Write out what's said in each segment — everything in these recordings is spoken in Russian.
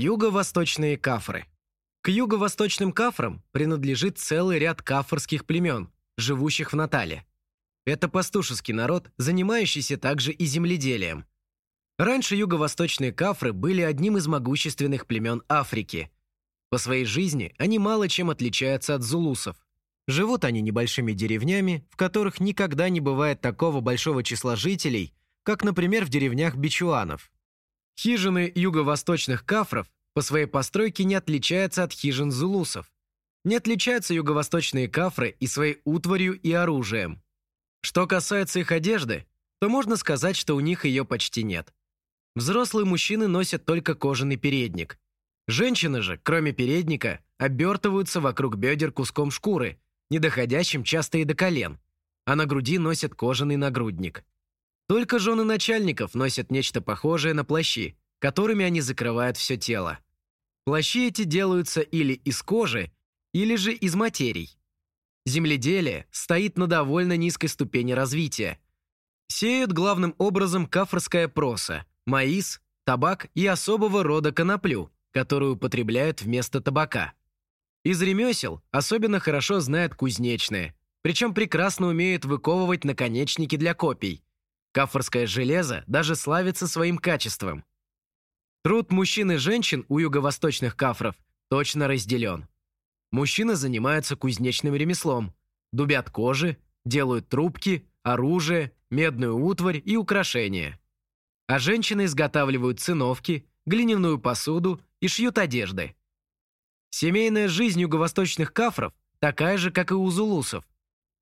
Юго-восточные кафры. К юго-восточным кафрам принадлежит целый ряд кафрских племен, живущих в Натале. Это пастушеский народ, занимающийся также и земледелием. Раньше юго-восточные кафры были одним из могущественных племен Африки. По своей жизни они мало чем отличаются от зулусов. Живут они небольшими деревнями, в которых никогда не бывает такого большого числа жителей, как, например, в деревнях бичуанов. Хижины юго-восточных кафров по своей постройке не отличаются от хижин зулусов. Не отличаются юго-восточные кафры и своей утварью и оружием. Что касается их одежды, то можно сказать, что у них ее почти нет. Взрослые мужчины носят только кожаный передник. Женщины же, кроме передника, обертываются вокруг бедер куском шкуры, не доходящим часто и до колен, а на груди носят кожаный нагрудник. Только жены начальников носят нечто похожее на плащи, которыми они закрывают все тело. Плащи эти делаются или из кожи, или же из материй. Земледелие стоит на довольно низкой ступени развития. Сеют главным образом кафрская проса, маис, табак и особого рода коноплю, которую употребляют вместо табака. Из ремесел особенно хорошо знают кузнечные, причем прекрасно умеют выковывать наконечники для копий – Кафорское железо даже славится своим качеством. Труд мужчин и женщин у юго-восточных кафров точно разделен. Мужчины занимаются кузнечным ремеслом, дубят кожи, делают трубки, оружие, медную утварь и украшения. А женщины изготавливают циновки, глиняную посуду и шьют одежды. Семейная жизнь юго-восточных кафров такая же, как и у зулусов.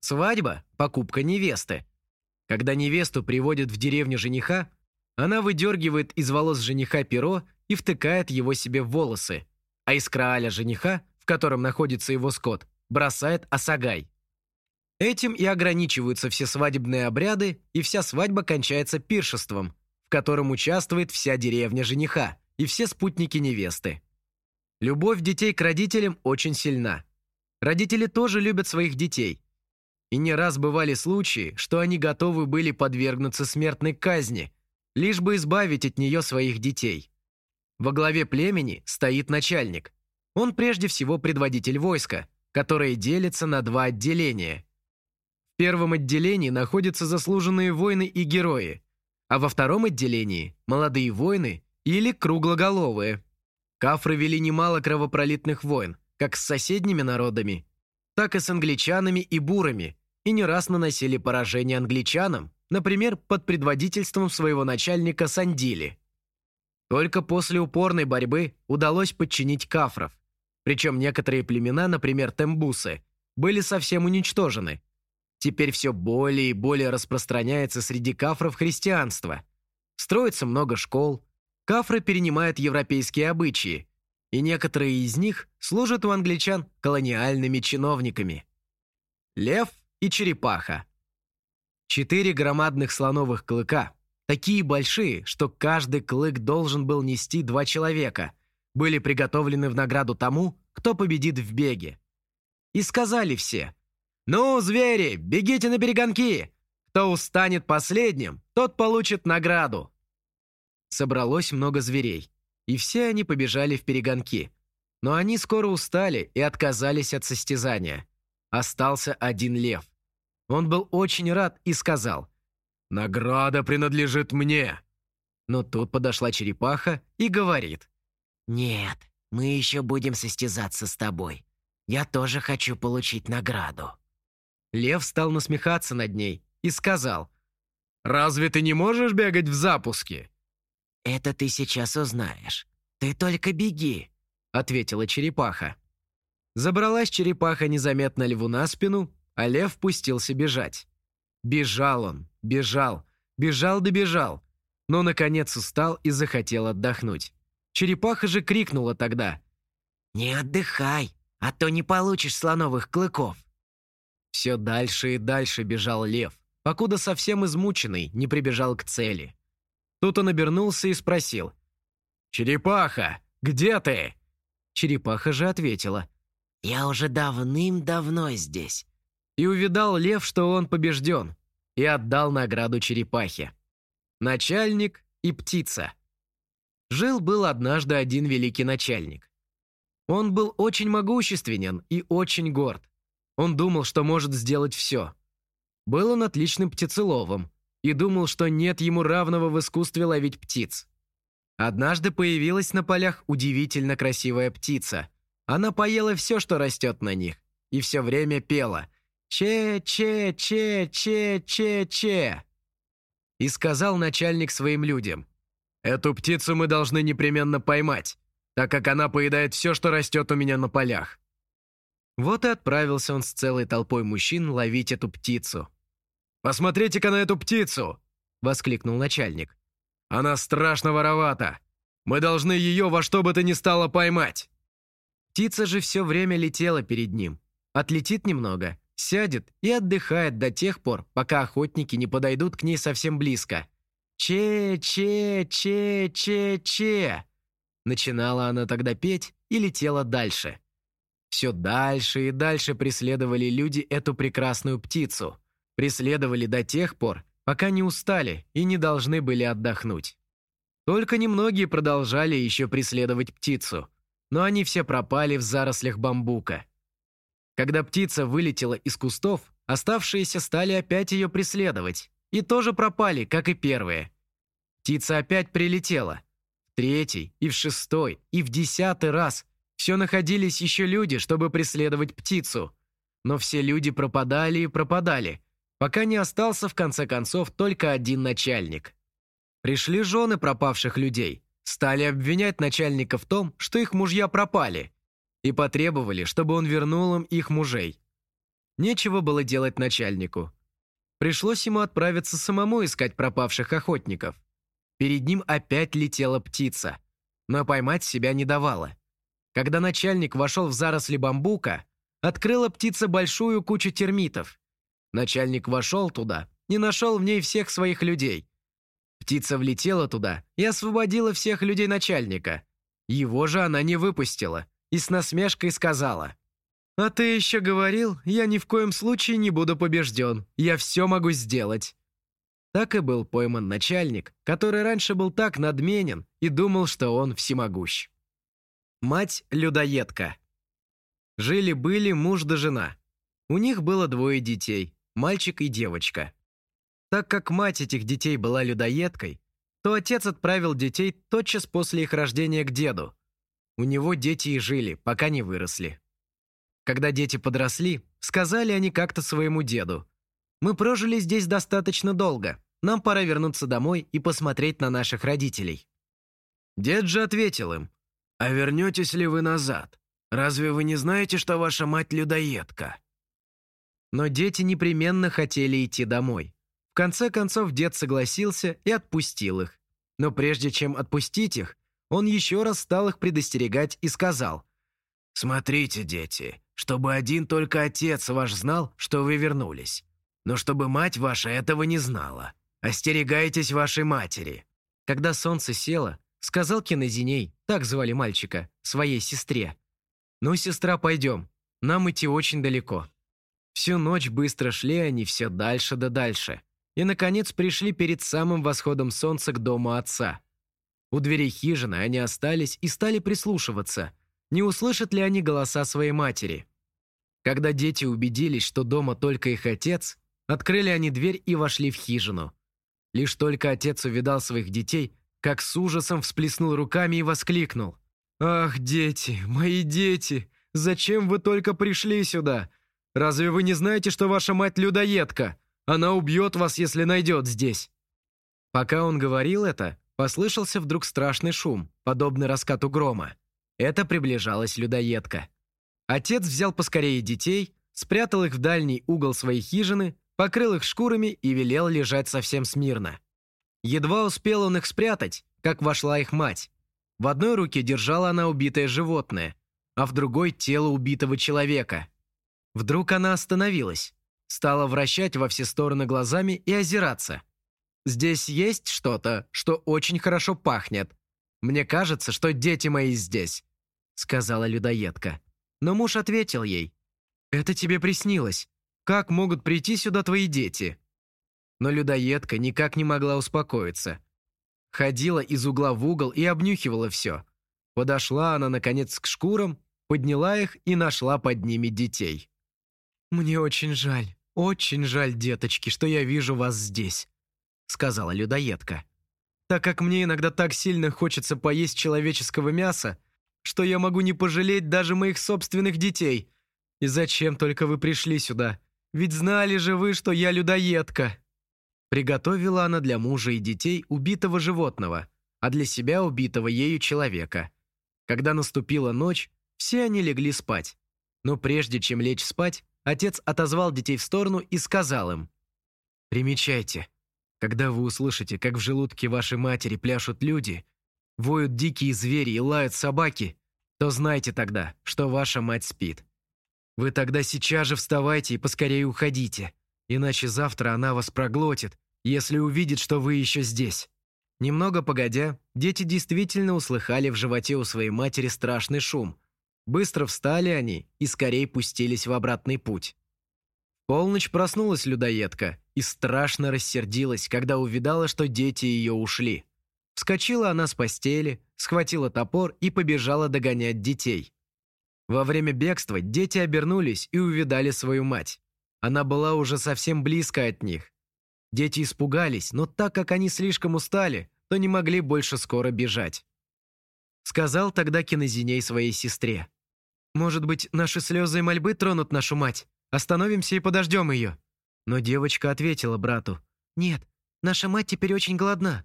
Свадьба – покупка невесты – когда невесту приводят в деревню жениха, она выдергивает из волос жениха перо и втыкает его себе в волосы, а из крааля жениха, в котором находится его скот, бросает осагай. Этим и ограничиваются все свадебные обряды, и вся свадьба кончается пиршеством, в котором участвует вся деревня жениха и все спутники невесты. Любовь детей к родителям очень сильна. Родители тоже любят своих детей, и не раз бывали случаи, что они готовы были подвергнуться смертной казни, лишь бы избавить от нее своих детей. Во главе племени стоит начальник. Он прежде всего предводитель войска, которое делится на два отделения. В первом отделении находятся заслуженные воины и герои, а во втором отделении – молодые воины или круглоголовые. Кафры вели немало кровопролитных войн, как с соседними народами, так и с англичанами и бурами, и не раз наносили поражение англичанам, например, под предводительством своего начальника Сандили. Только после упорной борьбы удалось подчинить кафров, причем некоторые племена, например, тембусы, были совсем уничтожены. Теперь все более и более распространяется среди кафров христианство. Строится много школ, кафры перенимают европейские обычаи, и некоторые из них служат у англичан колониальными чиновниками. Лев и черепаха. Четыре громадных слоновых клыка, такие большие, что каждый клык должен был нести два человека, были приготовлены в награду тому, кто победит в беге. И сказали все, «Ну, звери, бегите на перегонки! Кто устанет последним, тот получит награду!» Собралось много зверей и все они побежали в перегонки. Но они скоро устали и отказались от состязания. Остался один лев. Он был очень рад и сказал, «Награда принадлежит мне». Но тут подошла черепаха и говорит, «Нет, мы еще будем состязаться с тобой. Я тоже хочу получить награду». Лев стал насмехаться над ней и сказал, «Разве ты не можешь бегать в запуске?» «Это ты сейчас узнаешь. Ты только беги», — ответила черепаха. Забралась черепаха незаметно льву на спину, а лев пустился бежать. Бежал он, бежал, бежал да бежал, но, наконец, устал и захотел отдохнуть. Черепаха же крикнула тогда. «Не отдыхай, а то не получишь слоновых клыков». Все дальше и дальше бежал лев, покуда совсем измученный не прибежал к цели. Тут он обернулся и спросил. «Черепаха, где ты?» Черепаха же ответила. «Я уже давным-давно здесь». И увидал лев, что он побежден, и отдал награду черепахе. Начальник и птица. Жил-был однажды один великий начальник. Он был очень могущественен и очень горд. Он думал, что может сделать все. Был он отличным птицеловом и думал, что нет ему равного в искусстве ловить птиц. Однажды появилась на полях удивительно красивая птица. Она поела все, что растет на них, и все время пела «Че-че-че-че-че-че». И сказал начальник своим людям, «Эту птицу мы должны непременно поймать, так как она поедает все, что растет у меня на полях». Вот и отправился он с целой толпой мужчин ловить эту птицу. «Посмотрите-ка на эту птицу!» — воскликнул начальник. «Она страшно воровата! Мы должны ее во что бы то ни стало поймать!» Птица же все время летела перед ним. Отлетит немного, сядет и отдыхает до тех пор, пока охотники не подойдут к ней совсем близко. «Че-че-че-че-че!» Начинала она тогда петь и летела дальше. Все дальше и дальше преследовали люди эту прекрасную птицу. Преследовали до тех пор, пока не устали и не должны были отдохнуть. Только немногие продолжали еще преследовать птицу, но они все пропали в зарослях бамбука. Когда птица вылетела из кустов, оставшиеся стали опять ее преследовать и тоже пропали, как и первые. Птица опять прилетела. В третий, и в шестой, и в десятый раз все находились еще люди, чтобы преследовать птицу. Но все люди пропадали и пропадали, пока не остался в конце концов только один начальник. Пришли жены пропавших людей, стали обвинять начальника в том, что их мужья пропали, и потребовали, чтобы он вернул им их мужей. Нечего было делать начальнику. Пришлось ему отправиться самому искать пропавших охотников. Перед ним опять летела птица, но поймать себя не давала. Когда начальник вошел в заросли бамбука, открыла птица большую кучу термитов. Начальник вошел туда, не нашел в ней всех своих людей. Птица влетела туда и освободила всех людей начальника. Его же она не выпустила и с насмешкой сказала – «А ты еще говорил, я ни в коем случае не буду побежден, я все могу сделать». Так и был пойман начальник, который раньше был так надменен и думал, что он всемогущ. Мать-людоедка. Жили-были муж да жена. У них было двое детей, мальчик и девочка. Так как мать этих детей была людоедкой, то отец отправил детей тотчас после их рождения к деду. У него дети и жили, пока не выросли. Когда дети подросли, сказали они как-то своему деду. «Мы прожили здесь достаточно долго. Нам пора вернуться домой и посмотреть на наших родителей». Дед же ответил им. «А вернетесь ли вы назад? Разве вы не знаете, что ваша мать людоедка?» Но дети непременно хотели идти домой. Конце концов дед согласился и отпустил их. Но прежде чем отпустить их, он еще раз стал их предостерегать и сказал. «Смотрите, дети, чтобы один только отец ваш знал, что вы вернулись. Но чтобы мать ваша этого не знала. Остерегайтесь вашей матери». Когда солнце село, сказал Кинозиней, так звали мальчика, своей сестре. «Ну, сестра, пойдем. Нам идти очень далеко». Всю ночь быстро шли они все дальше да дальше. И, наконец, пришли перед самым восходом солнца к дому отца. У дверей хижины они остались и стали прислушиваться – не услышат ли они голоса своей матери. Когда дети убедились, что дома только их отец, открыли они дверь и вошли в хижину. Лишь только отец увидал своих детей, как с ужасом всплеснул руками и воскликнул. «Ах, дети, мои дети, зачем вы только пришли сюда? Разве вы не знаете, что ваша мать людоедка? Она убьет вас, если найдет здесь». Пока он говорил это, послышался вдруг страшный шум, подобный раскату грома. Это приближалась людоедка. Отец взял поскорее детей, спрятал их в дальний угол своей хижины, покрыл их шкурами и велел лежать совсем смирно. Едва успел он их спрятать, как вошла их мать. В одной руке держала она убитое животное, а в другой – тело убитого человека. Вдруг она остановилась, стала вращать во все стороны глазами и озираться. «Здесь есть что-то, что очень хорошо пахнет. Мне кажется, что дети мои здесь сказала людоедка. Но муж ответил ей. «Это тебе приснилось. Как могут прийти сюда твои дети?» Но людоедка никак не могла успокоиться. Ходила из угла в угол и обнюхивала все. Подошла она, наконец, к шкурам, подняла их и нашла под ними детей. «Мне очень жаль, очень жаль, деточки, что я вижу вас здесь», сказала людоедка. «Так как мне иногда так сильно хочется поесть человеческого мяса, что я могу не пожалеть даже моих собственных детей. И зачем только вы пришли сюда? Ведь знали же вы, что я людоедка!» Приготовила она для мужа и детей убитого животного, а для себя убитого ею человека. Когда наступила ночь, все они легли спать. Но прежде чем лечь спать, отец отозвал детей в сторону и сказал им, «Примечайте, когда вы услышите, как в желудке вашей матери пляшут люди, воют дикие звери и лают собаки, то знайте тогда, что ваша мать спит. Вы тогда сейчас же вставайте и поскорее уходите, иначе завтра она вас проглотит, если увидит, что вы еще здесь». Немного погодя, дети действительно услыхали в животе у своей матери страшный шум. Быстро встали они и скорее пустились в обратный путь. полночь проснулась людоедка и страшно рассердилась, когда увидала, что дети ее ушли. Вскочила она с постели, схватила топор и побежала догонять детей. Во время бегства дети обернулись и увидали свою мать. Она была уже совсем близко от них. Дети испугались, но так как они слишком устали, то не могли больше скоро бежать. Сказал тогда Кинозиней своей сестре. «Может быть, наши слезы и мольбы тронут нашу мать? Остановимся и подождем ее». Но девочка ответила брату. «Нет, наша мать теперь очень голодна.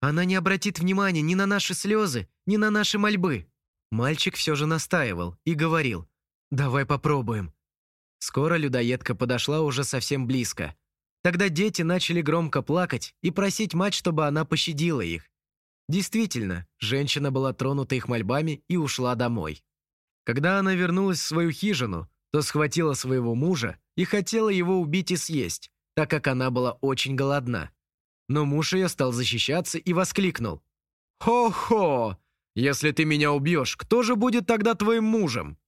Она не обратит внимания ни на наши слезы, ни на наши мольбы». Мальчик все же настаивал и говорил, «Давай попробуем». Скоро людоедка подошла уже совсем близко. Тогда дети начали громко плакать и просить мать, чтобы она пощадила их. Действительно, женщина была тронута их мольбами и ушла домой. Когда она вернулась в свою хижину, то схватила своего мужа и хотела его убить и съесть, так как она была очень голодна. Но муж ее стал защищаться и воскликнул. «Хо-хо! Если ты меня убьешь, кто же будет тогда твоим мужем?»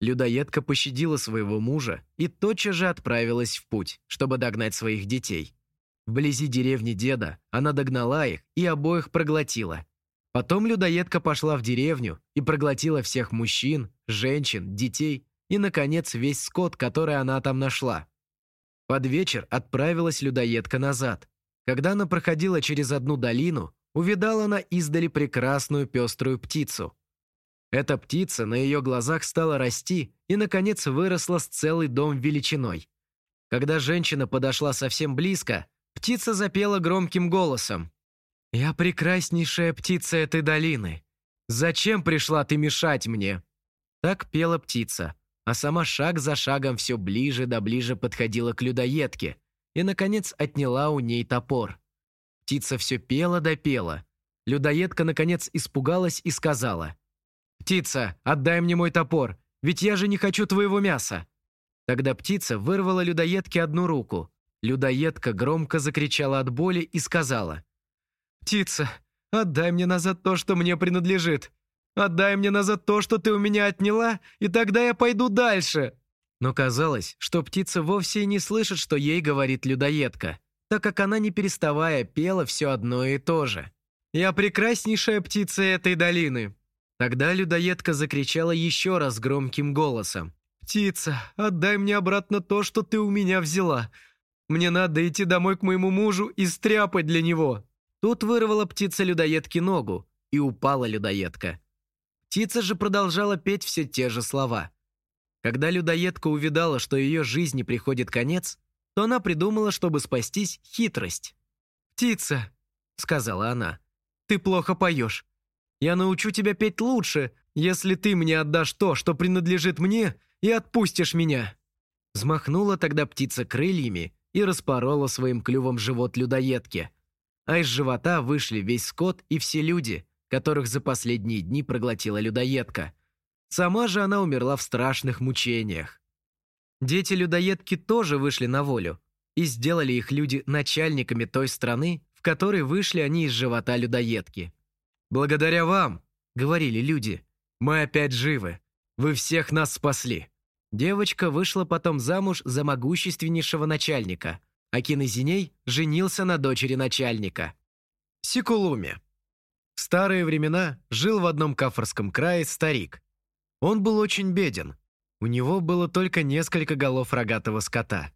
Людоедка пощадила своего мужа и тотчас же отправилась в путь, чтобы догнать своих детей. Вблизи деревни деда она догнала их и обоих проглотила. Потом людоедка пошла в деревню и проглотила всех мужчин, женщин, детей и, наконец, весь скот, который она там нашла. Под вечер отправилась людоедка назад, когда она проходила через одну долину, увидала она издали прекрасную пеструю птицу. Эта птица на ее глазах стала расти и, наконец, выросла с целый дом величиной. Когда женщина подошла совсем близко, птица запела громким голосом. «Я прекраснейшая птица этой долины. Зачем пришла ты мешать мне?» Так пела птица, а сама шаг за шагом все ближе да ближе подходила к людоедке – и, наконец, отняла у ней топор. Птица все пела да пела. Людоедка, наконец, испугалась и сказала. «Птица, отдай мне мой топор, ведь я же не хочу твоего мяса». Тогда птица вырвала людоедке одну руку. Людоедка громко закричала от боли и сказала. «Птица, отдай мне назад то, что мне принадлежит. Отдай мне назад то, что ты у меня отняла, и тогда я пойду дальше». Но казалось, что птица вовсе не слышит, что ей говорит людоедка, так как она не переставая пела все одно и то же. «Я прекраснейшая птица этой долины!» Тогда людоедка закричала еще раз громким голосом. «Птица, отдай мне обратно то, что ты у меня взяла. Мне надо идти домой к моему мужу и стряпать для него». Тут вырвала птица людоедки ногу, и упала людоедка. Птица же продолжала петь все те же слова – когда людоедка увидала, что ее жизни приходит конец, то она придумала, чтобы спастись, хитрость. «Птица», — сказала она, — «ты плохо поешь. Я научу тебя петь лучше, если ты мне отдашь то, что принадлежит мне, и отпустишь меня». Взмахнула тогда птица крыльями и распорола своим клювом живот людоедки. А из живота вышли весь скот и все люди, которых за последние дни проглотила людоедка – Сама же она умерла в страшных мучениях. Дети-людоедки тоже вышли на волю, и сделали их люди начальниками той страны, в которой вышли они из живота людоедки. «Благодаря вам», — говорили люди, — «мы опять живы. Вы всех нас спасли». Девочка вышла потом замуж за могущественнейшего начальника, а Кинезиней женился на дочери начальника. Сикулуме. В старые времена жил в одном кафорском крае старик. Он был очень беден. У него было только несколько голов рогатого скота.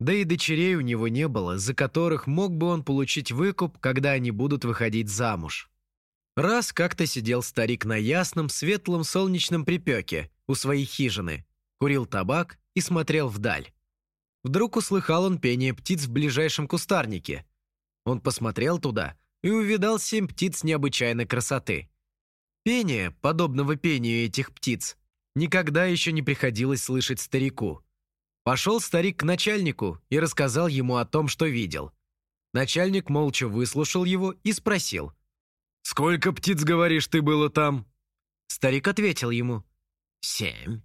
Да и дочерей у него не было, за которых мог бы он получить выкуп, когда они будут выходить замуж. Раз как-то сидел старик на ясном, светлом солнечном припеке у своей хижины, курил табак и смотрел вдаль. Вдруг услыхал он пение птиц в ближайшем кустарнике. Он посмотрел туда и увидал семь птиц необычайной красоты. Пение, подобного пению этих птиц, никогда еще не приходилось слышать старику. Пошел старик к начальнику и рассказал ему о том, что видел. Начальник молча выслушал его и спросил. «Сколько птиц, говоришь, ты было там?» Старик ответил ему. «Семь».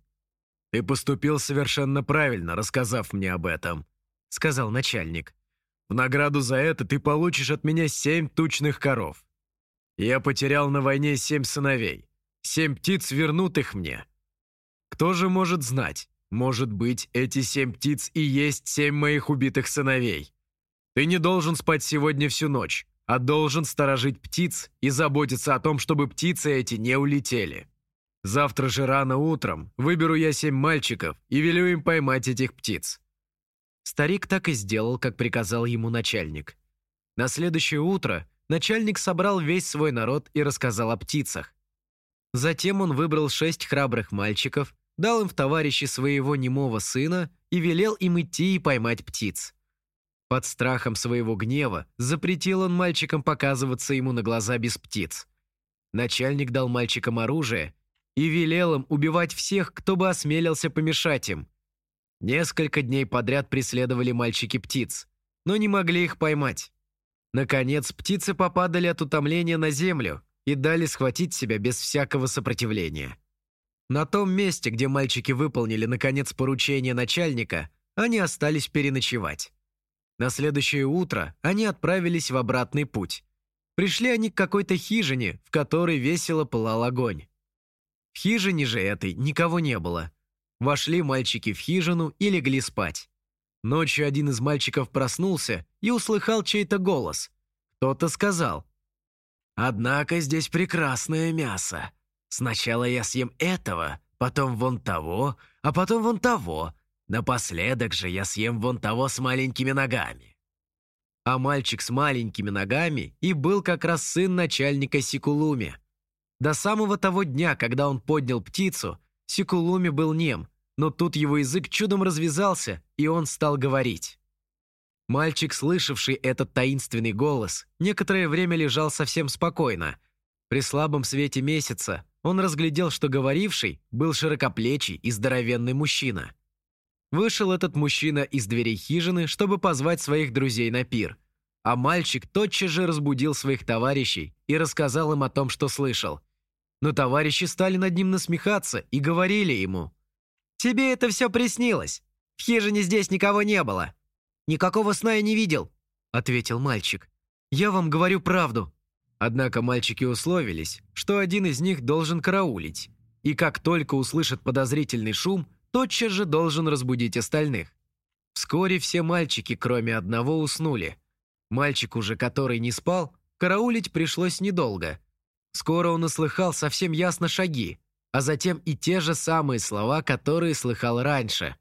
«Ты поступил совершенно правильно, рассказав мне об этом», — сказал начальник. В награду за это ты получишь от меня семь тучных коров. Я потерял на войне семь сыновей. Семь птиц вернут их мне. Кто же может знать? Может быть, эти семь птиц и есть семь моих убитых сыновей. Ты не должен спать сегодня всю ночь, а должен сторожить птиц и заботиться о том, чтобы птицы эти не улетели. Завтра же рано утром выберу я семь мальчиков и велю им поймать этих птиц. Старик так и сделал, как приказал ему начальник. На следующее утро начальник собрал весь свой народ и рассказал о птицах. Затем он выбрал шесть храбрых мальчиков, дал им в товарищи своего немого сына и велел им идти и поймать птиц. Под страхом своего гнева запретил он мальчикам показываться ему на глаза без птиц. Начальник дал мальчикам оружие и велел им убивать всех, кто бы осмелился помешать им. Несколько дней подряд преследовали мальчики птиц, но не могли их поймать. Наконец, птицы попадали от утомления на землю и дали схватить себя без всякого сопротивления. На том месте, где мальчики выполнили, наконец, поручение начальника, они остались переночевать. На следующее утро они отправились в обратный путь. Пришли они к какой-то хижине, в которой весело пылал огонь. В хижине же этой никого не было – Вошли мальчики в хижину и легли спать. Ночью один из мальчиков проснулся и услыхал чей-то голос. Кто-то сказал. «Однако здесь прекрасное мясо. Сначала я съем этого, потом вон того, а потом вон того. Напоследок же я съем вон того с маленькими ногами». А мальчик с маленькими ногами и был как раз сын начальника Сикулуми. До самого того дня, когда он поднял птицу, Сикулуми был нем, но тут его язык чудом развязался, и он стал говорить. Мальчик, слышавший этот таинственный голос, некоторое время лежал совсем спокойно. При слабом свете месяца он разглядел, что говоривший был широкоплечий и здоровенный мужчина. Вышел этот мужчина из дверей хижины, чтобы позвать своих друзей на пир. А мальчик тотчас же разбудил своих товарищей и рассказал им о том, что слышал. Но товарищи стали над ним насмехаться и говорили ему. «Тебе это все приснилось. В хижине здесь никого не было». «Никакого сна я не видел», — ответил мальчик. «Я вам говорю правду». Однако мальчики условились, что один из них должен караулить, и как только услышит подозрительный шум, тотчас же должен разбудить остальных. Вскоре все мальчики, кроме одного, уснули. Мальчик уже, который не спал, караулить пришлось недолго. Скоро он услыхал совсем ясно шаги, а затем и те же самые слова, которые слыхал раньше.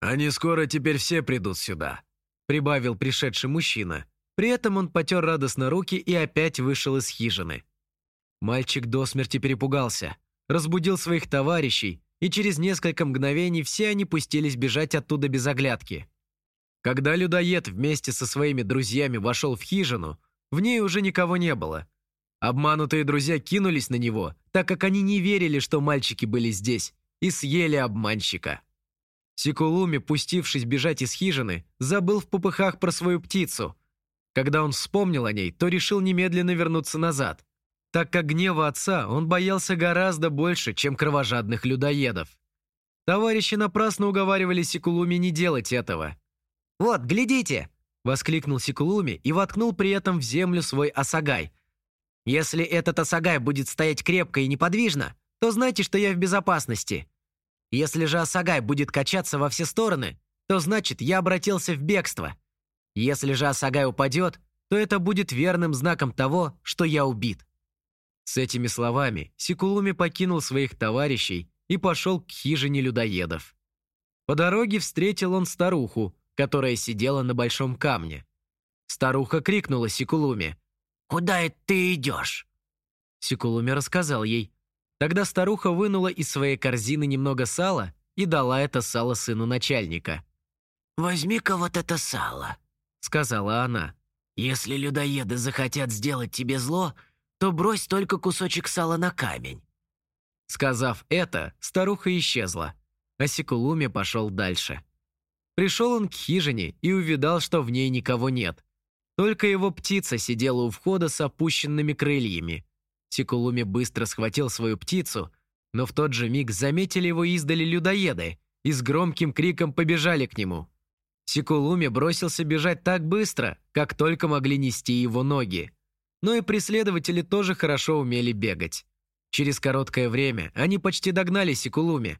«Они скоро теперь все придут сюда», — прибавил пришедший мужчина. При этом он потер радостно руки и опять вышел из хижины. Мальчик до смерти перепугался, разбудил своих товарищей, и через несколько мгновений все они пустились бежать оттуда без оглядки. Когда людоед вместе со своими друзьями вошел в хижину, в ней уже никого не было. Обманутые друзья кинулись на него, так как они не верили, что мальчики были здесь, и съели обманщика. Сикулуми, пустившись бежать из хижины, забыл в попыхах про свою птицу. Когда он вспомнил о ней, то решил немедленно вернуться назад, так как гнева отца он боялся гораздо больше, чем кровожадных людоедов. Товарищи напрасно уговаривали Сикулуми не делать этого. «Вот, глядите!» – воскликнул Сикулуми и воткнул при этом в землю свой осагай – если этот осагай будет стоять крепко и неподвижно, то знайте, что я в безопасности. Если же осагай будет качаться во все стороны, то значит, я обратился в бегство. Если же осагай упадет, то это будет верным знаком того, что я убит». С этими словами Сикулуми покинул своих товарищей и пошел к хижине людоедов. По дороге встретил он старуху, которая сидела на большом камне. Старуха крикнула Сикулуме. «Куда это ты идешь?» Сикулуми рассказал ей. Тогда старуха вынула из своей корзины немного сала и дала это сало сыну начальника. «Возьми-ка вот это сало», — сказала она. «Если людоеды захотят сделать тебе зло, то брось только кусочек сала на камень». Сказав это, старуха исчезла, а Сикулуми пошел дальше. Пришел он к хижине и увидал, что в ней никого нет. Только его птица сидела у входа с опущенными крыльями. Сикулуми быстро схватил свою птицу, но в тот же миг заметили его издали людоеды и с громким криком побежали к нему. Сикулуми бросился бежать так быстро, как только могли нести его ноги. Но и преследователи тоже хорошо умели бегать. Через короткое время они почти догнали Сикулуми.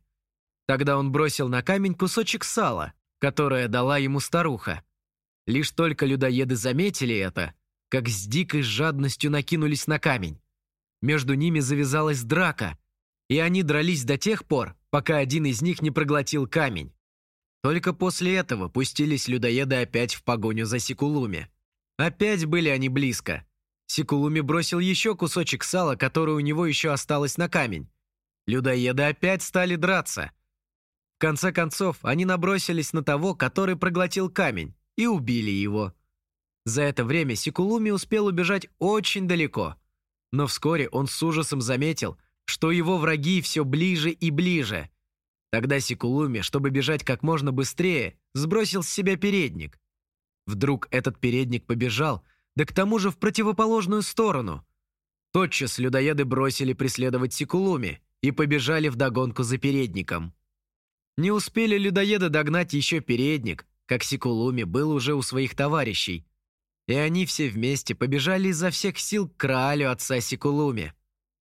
Тогда он бросил на камень кусочек сала, которое дала ему старуха. Лишь только людоеды заметили это, как с дикой жадностью накинулись на камень. Между ними завязалась драка, и они дрались до тех пор, пока один из них не проглотил камень. Только после этого пустились людоеды опять в погоню за Сикулуми. Опять были они близко. Сикулуми бросил еще кусочек сала, который у него еще осталось на камень. Людоеды опять стали драться – конце концов, они набросились на того, который проглотил камень, и убили его. За это время Сикулуми успел убежать очень далеко. Но вскоре он с ужасом заметил, что его враги все ближе и ближе. Тогда Сикулуми, чтобы бежать как можно быстрее, сбросил с себя передник. Вдруг этот передник побежал, да к тому же в противоположную сторону. Тотчас людоеды бросили преследовать Сикулуми и побежали вдогонку за передником. Не успели людоеды догнать еще передник, как Сикулуми был уже у своих товарищей. И они все вместе побежали изо всех сил к Краалю отца Сикулуми.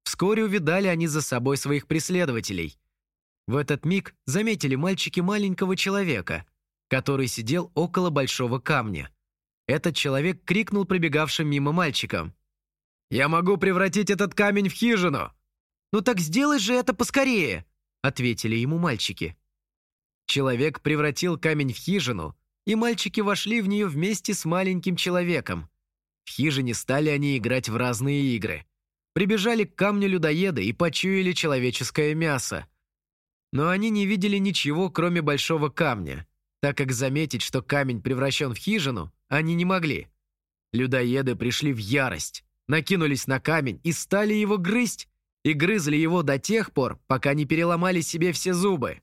Вскоре увидали они за собой своих преследователей. В этот миг заметили мальчики маленького человека, который сидел около большого камня. Этот человек крикнул пробегавшим мимо мальчикам. «Я могу превратить этот камень в хижину!» «Ну так сделай же это поскорее!» — ответили ему мальчики. Человек превратил камень в хижину, и мальчики вошли в нее вместе с маленьким человеком. В хижине стали они играть в разные игры. Прибежали к камню людоеда и почуяли человеческое мясо. Но они не видели ничего, кроме большого камня, так как заметить, что камень превращен в хижину, они не могли. Людоеды пришли в ярость, накинулись на камень и стали его грызть, и грызли его до тех пор, пока не переломали себе все зубы.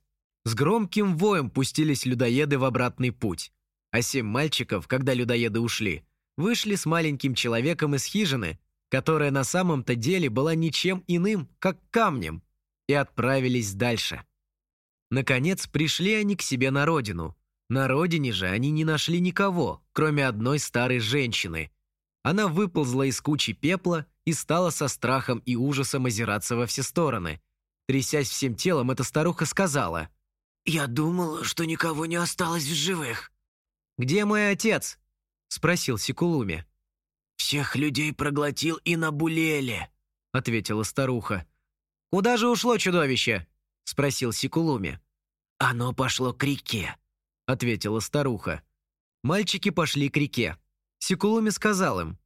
С громким воем пустились людоеды в обратный путь. А семь мальчиков, когда людоеды ушли, вышли с маленьким человеком из хижины, которая на самом-то деле была ничем иным, как камнем, и отправились дальше. Наконец пришли они к себе на родину. На родине же они не нашли никого, кроме одной старой женщины. Она выползла из кучи пепла и стала со страхом и ужасом озираться во все стороны. Трясясь всем телом, эта старуха сказала – «Я думал, что никого не осталось в живых». «Где мой отец?» – спросил Сикулуми. «Всех людей проглотил и на Булеле», – ответила старуха. «Куда же ушло чудовище?» – спросил Сикулуми. «Оно пошло к реке», – ответила старуха. Мальчики пошли к реке. Сикулуми сказал им.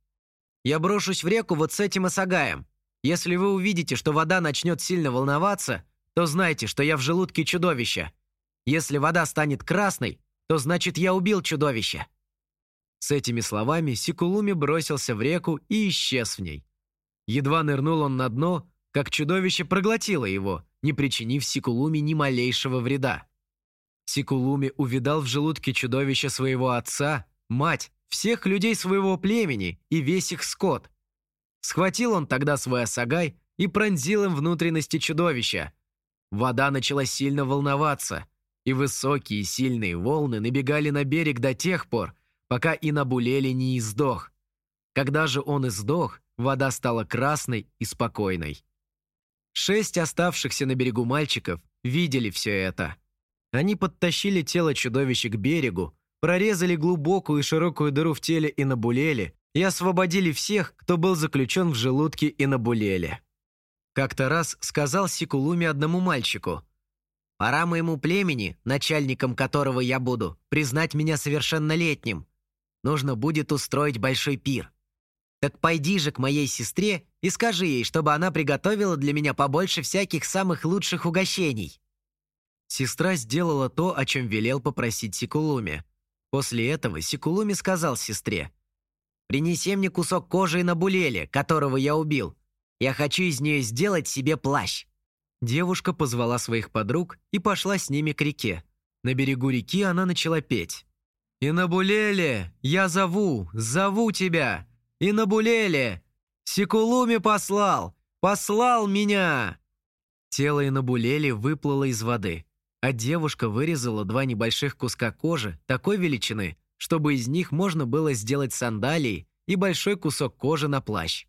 «Я брошусь в реку вот с этим осагаем. Если вы увидите, что вода начнет сильно волноваться, то знайте, что я в желудке чудовища. Если вода станет красной, то значит я убил чудовище». С этими словами Сикулуми бросился в реку и исчез в ней. Едва нырнул он на дно, как чудовище проглотило его, не причинив Сикулуми ни малейшего вреда. Сикулуми увидал в желудке чудовища своего отца, мать, всех людей своего племени и весь их скот. Схватил он тогда свой осагай и пронзил им внутренности чудовища. Вода начала сильно волноваться – и высокие сильные волны набегали на берег до тех пор, пока и Набулели не издох. Когда же он издох, вода стала красной и спокойной. Шесть оставшихся на берегу мальчиков видели все это. Они подтащили тело чудовища к берегу, прорезали глубокую и широкую дыру в теле и набулели, и освободили всех, кто был заключен в желудке и на булеле. Как-то раз сказал Сикулуми одному мальчику, «Пора моему племени, начальником которого я буду, признать меня совершеннолетним. Нужно будет устроить большой пир. Так пойди же к моей сестре и скажи ей, чтобы она приготовила для меня побольше всяких самых лучших угощений». Сестра сделала то, о чем велел попросить Сикулуми. После этого Сикулуми сказал сестре, «Принеси мне кусок кожи на булеле, которого я убил. Я хочу из нее сделать себе плащ». Девушка позвала своих подруг и пошла с ними к реке. На берегу реки она начала петь. «И на булеле я зову, зову тебя! И на булеле Сикулуми послал, послал меня!» Тело Инабулели выплыло из воды а девушка вырезала два небольших куска кожи такой величины, чтобы из них можно было сделать сандалии и большой кусок кожи на плащ.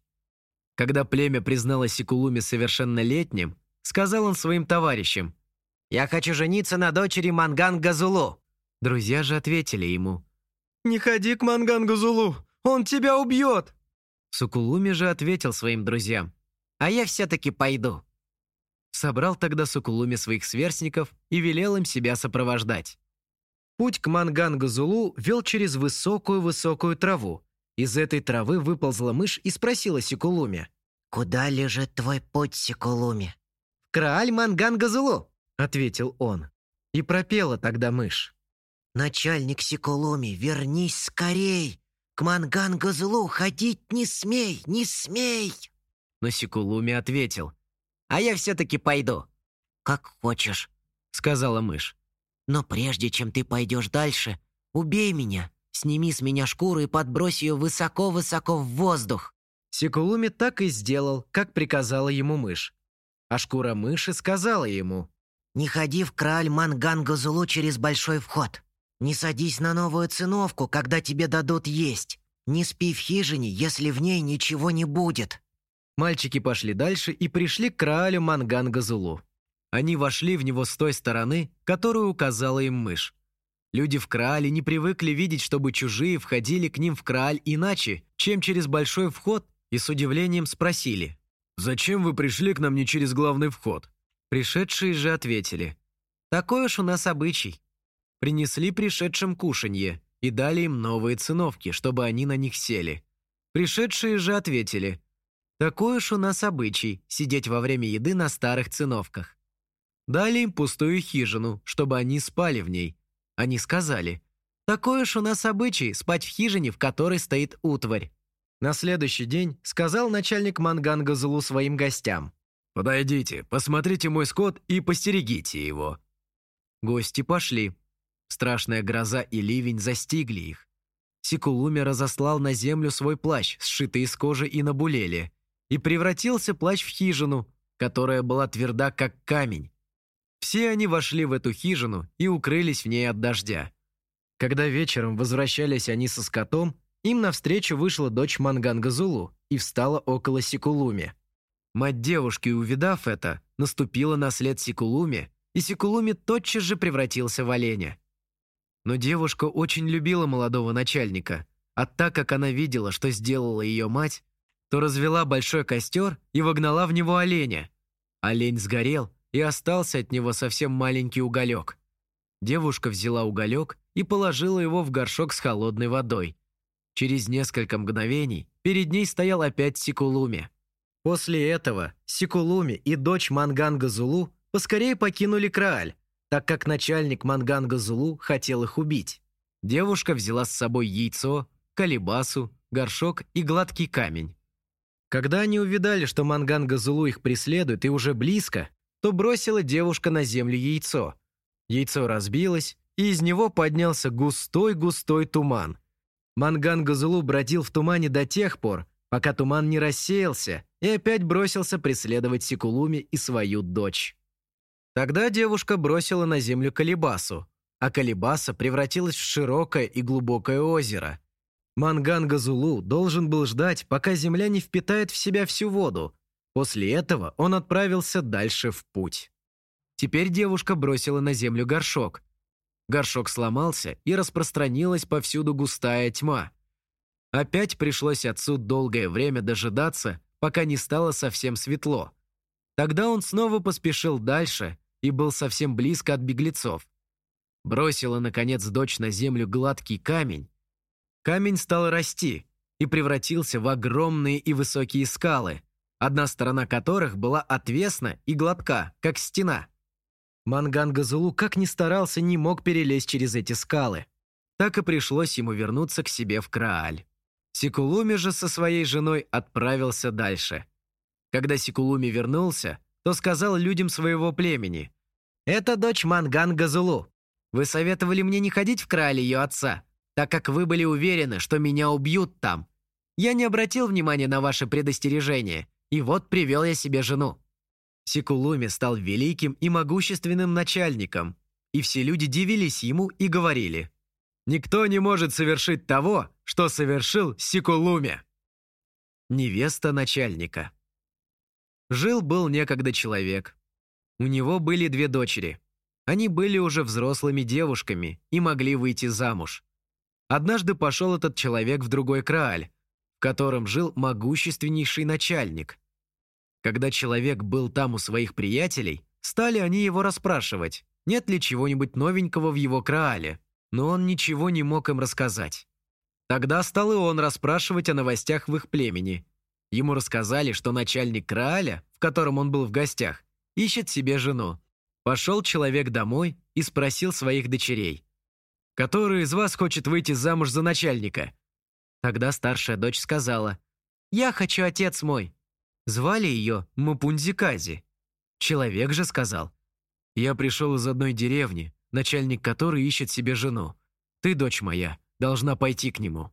Когда племя признало Сикулуми совершеннолетним, сказал он своим товарищам, «Я хочу жениться на дочери Манган Газулу». Друзья же ответили ему, «Не ходи к Манган Газулу, он тебя убьет!» Сукулуми же ответил своим друзьям, «А я все-таки пойду». Собрал тогда Сукулуми своих сверстников и велел им себя сопровождать. Путь к Мангангазулу вел через высокую-высокую траву. Из этой травы выползла мышь и спросила Сикулуми. «Куда лежит твой путь, Сикулуми?» «В Крааль Мангангазулу», — ответил он. И пропела тогда мышь. «Начальник Сикулуми, вернись скорей! К Мангангазулу ходить не смей, не смей!» Но Сикулуми ответил. А я все-таки пойду». «Как хочешь», — сказала мышь. «Но прежде чем ты пойдешь дальше, убей меня, сними с меня шкуру и подбрось ее высоко-высоко в воздух». Секулуми так и сделал, как приказала ему мышь. А шкура мыши сказала ему. «Не ходи в краль Мангангазулу через большой вход. Не садись на новую циновку, когда тебе дадут есть. Не спи в хижине, если в ней ничего не будет. Мальчики пошли дальше и пришли к Краалю Мангангазулу. Они вошли в него с той стороны, которую указала им мышь. Люди в Краале не привыкли видеть, чтобы чужие входили к ним в Крааль иначе, чем через большой вход, и с удивлением спросили. «Зачем вы пришли к нам не через главный вход?» Пришедшие же ответили. «Такой уж у нас обычай». Принесли пришедшим кушанье и дали им новые циновки, чтобы они на них сели. Пришедшие же ответили. Такой уж у нас обычай – сидеть во время еды на старых циновках. Дали им пустую хижину, чтобы они спали в ней. Они сказали, такой уж у нас обычай – спать в хижине, в которой стоит утварь. На следующий день сказал начальник Мангангазулу своим гостям. «Подойдите, посмотрите мой скот и постерегите его». Гости пошли. Страшная гроза и ливень застигли их. Сикулуми разослал на землю свой плащ, сшитый из кожи и на булеле и превратился плащ в хижину, которая была тверда, как камень. Все они вошли в эту хижину и укрылись в ней от дождя. Когда вечером возвращались они со скотом, им навстречу вышла дочь Мангангазулу и встала около Сикулуми. Мать девушки, увидав это, наступила на след Сикулуми, и Сикулуми тотчас же превратился в оленя. Но девушка очень любила молодого начальника, а так как она видела, что сделала ее мать, то развела большой костер и вогнала в него оленя. Олень сгорел, и остался от него совсем маленький уголек. Девушка взяла уголек и положила его в горшок с холодной водой. Через несколько мгновений перед ней стоял опять Сикулуми. После этого Сикулуми и дочь Манганга Зулу поскорее покинули Крааль, так как начальник Манганга Зулу хотел их убить. Девушка взяла с собой яйцо, колебасу, горшок и гладкий камень. Когда они увидали, что Манганга Зулу их преследует и уже близко, то бросила девушка на землю яйцо. Яйцо разбилось, и из него поднялся густой-густой туман. Манганга Зулу бродил в тумане до тех пор, пока туман не рассеялся, и опять бросился преследовать Сикулуми и свою дочь. Тогда девушка бросила на землю Калибасу, а Калибаса превратилась в широкое и глубокое озеро – Манганга Зулу должен был ждать, пока земля не впитает в себя всю воду. После этого он отправился дальше в путь. Теперь девушка бросила на землю горшок. Горшок сломался, и распространилась повсюду густая тьма. Опять пришлось отцу долгое время дожидаться, пока не стало совсем светло. Тогда он снова поспешил дальше и был совсем близко от беглецов. Бросила, наконец, дочь на землю гладкий камень. Камень стал расти и превратился в огромные и высокие скалы, одна сторона которых была отвесна и гладка, как стена. Манган Газулу как ни старался, не мог перелезть через эти скалы. Так и пришлось ему вернуться к себе в Крааль. Сикулуми же со своей женой отправился дальше. Когда Сикулуми вернулся, то сказал людям своего племени. «Это дочь Манган Газулу. Вы советовали мне не ходить в Крааль ее отца, так как вы были уверены, что меня убьют там. Я не обратил внимания на ваше предостережение, и вот привел я себе жену». Сикулуми стал великим и могущественным начальником, и все люди дивились ему и говорили «Никто не может совершить того, что совершил Сикулуми». Невеста начальника Жил-был некогда человек. У него были две дочери. Они были уже взрослыми девушками и могли выйти замуж. Однажды пошел этот человек в другой Крааль, в котором жил могущественнейший начальник – когда человек был там у своих приятелей, стали они его расспрашивать, нет ли чего-нибудь новенького в его Краале, но он ничего не мог им рассказать. Тогда стал и он расспрашивать о новостях в их племени. Ему рассказали, что начальник Крааля, в котором он был в гостях, ищет себе жену. Пошел человек домой и спросил своих дочерей. «Который из вас хочет выйти замуж за начальника?» Тогда старшая дочь сказала. «Я хочу, отец мой». Звали ее Мапунзикази. Человек же сказал, «Я пришел из одной деревни, начальник которой ищет себе жену. Ты, дочь моя, должна пойти к нему».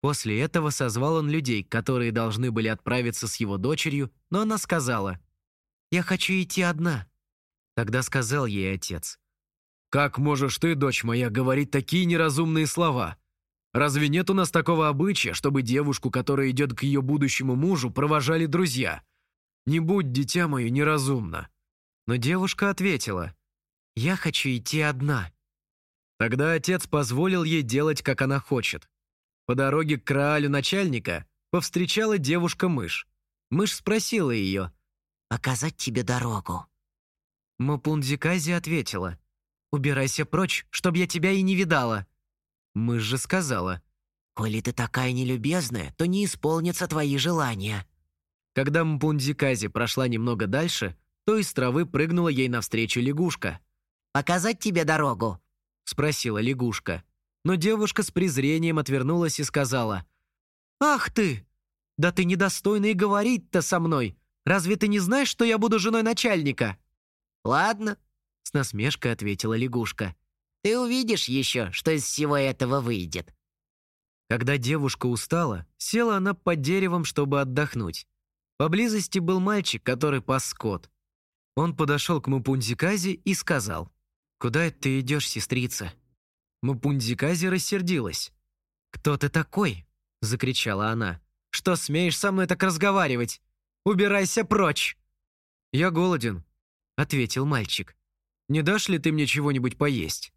После этого созвал он людей, которые должны были отправиться с его дочерью, но она сказала, «Я хочу идти одна». Тогда сказал ей отец, «Как можешь ты, дочь моя, говорить такие неразумные слова? Разве нет у нас такого обычая, чтобы девушку, которая идет к ее будущему мужу, провожали друзья? Не будь, дитя мое, неразумно». Но девушка ответила, «Я хочу идти одна». Тогда отец позволил ей делать, как она хочет. По дороге к краалю начальника повстречала девушка-мышь. Мышь спросила ее, «Показать тебе дорогу?» Мапунзикази ответила, «Убирайся прочь, чтоб я тебя и не видала». Мышь же сказала, «Коли ты такая нелюбезная, то не исполнятся твои желания». Когда Мпунзикази прошла немного дальше, то из травы прыгнула ей навстречу лягушка. «Показать тебе дорогу?» – спросила лягушка. Но девушка с презрением отвернулась и сказала, «Ах ты! Да ты недостойный говорить-то со мной! Разве ты не знаешь, что я буду женой начальника?» «Ладно», – с насмешкой ответила лягушка. Ты увидишь еще, что из всего этого выйдет». Когда девушка устала, села она под деревом, чтобы отдохнуть. Поблизости был мальчик, который пас скот. Он подошел к Мапунзиказе и сказал, «Куда это ты идешь, сестрица?» Мапунзиказе рассердилась. «Кто ты такой?» – закричала она. «Что смеешь со мной так разговаривать? Убирайся прочь!» «Я голоден», – ответил мальчик. «Не дашь ли ты мне чего-нибудь поесть?»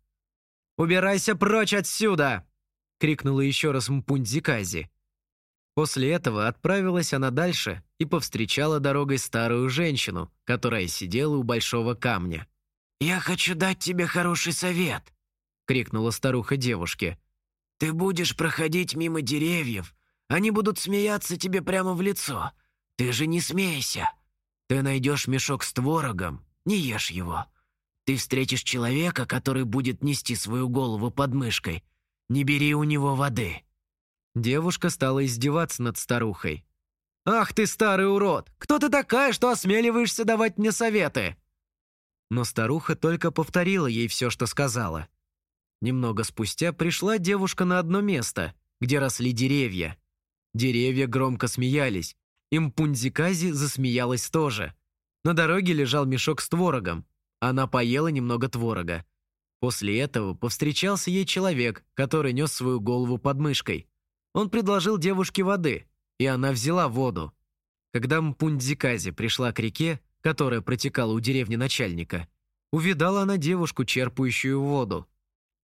«Убирайся прочь отсюда!» — крикнула еще раз Мпунзикази. После этого отправилась она дальше и повстречала дорогой старую женщину, которая сидела у большого камня. «Я хочу дать тебе хороший совет!» — крикнула старуха девушке. «Ты будешь проходить мимо деревьев, они будут смеяться тебе прямо в лицо. Ты же не смейся. Ты найдешь мешок с творогом, не ешь его. Ты встретишь человека, который будет нести свою голову под мышкой. Не бери у него воды». Девушка стала издеваться над старухой. «Ах ты, старый урод! Кто ты такая, что осмеливаешься давать мне советы?» Но старуха только повторила ей все, что сказала. Немного спустя пришла девушка на одно место, где росли деревья. Деревья громко смеялись. Импунзикази засмеялась тоже. На дороге лежал мешок с творогом. Она поела немного творога. После этого повстречался ей человек, который нес свою голову под мышкой. Он предложил девушке воды, и она взяла воду. Когда Мпундзикази пришла к реке, которая протекала у деревни начальника, увидала она девушку, черпающую воду.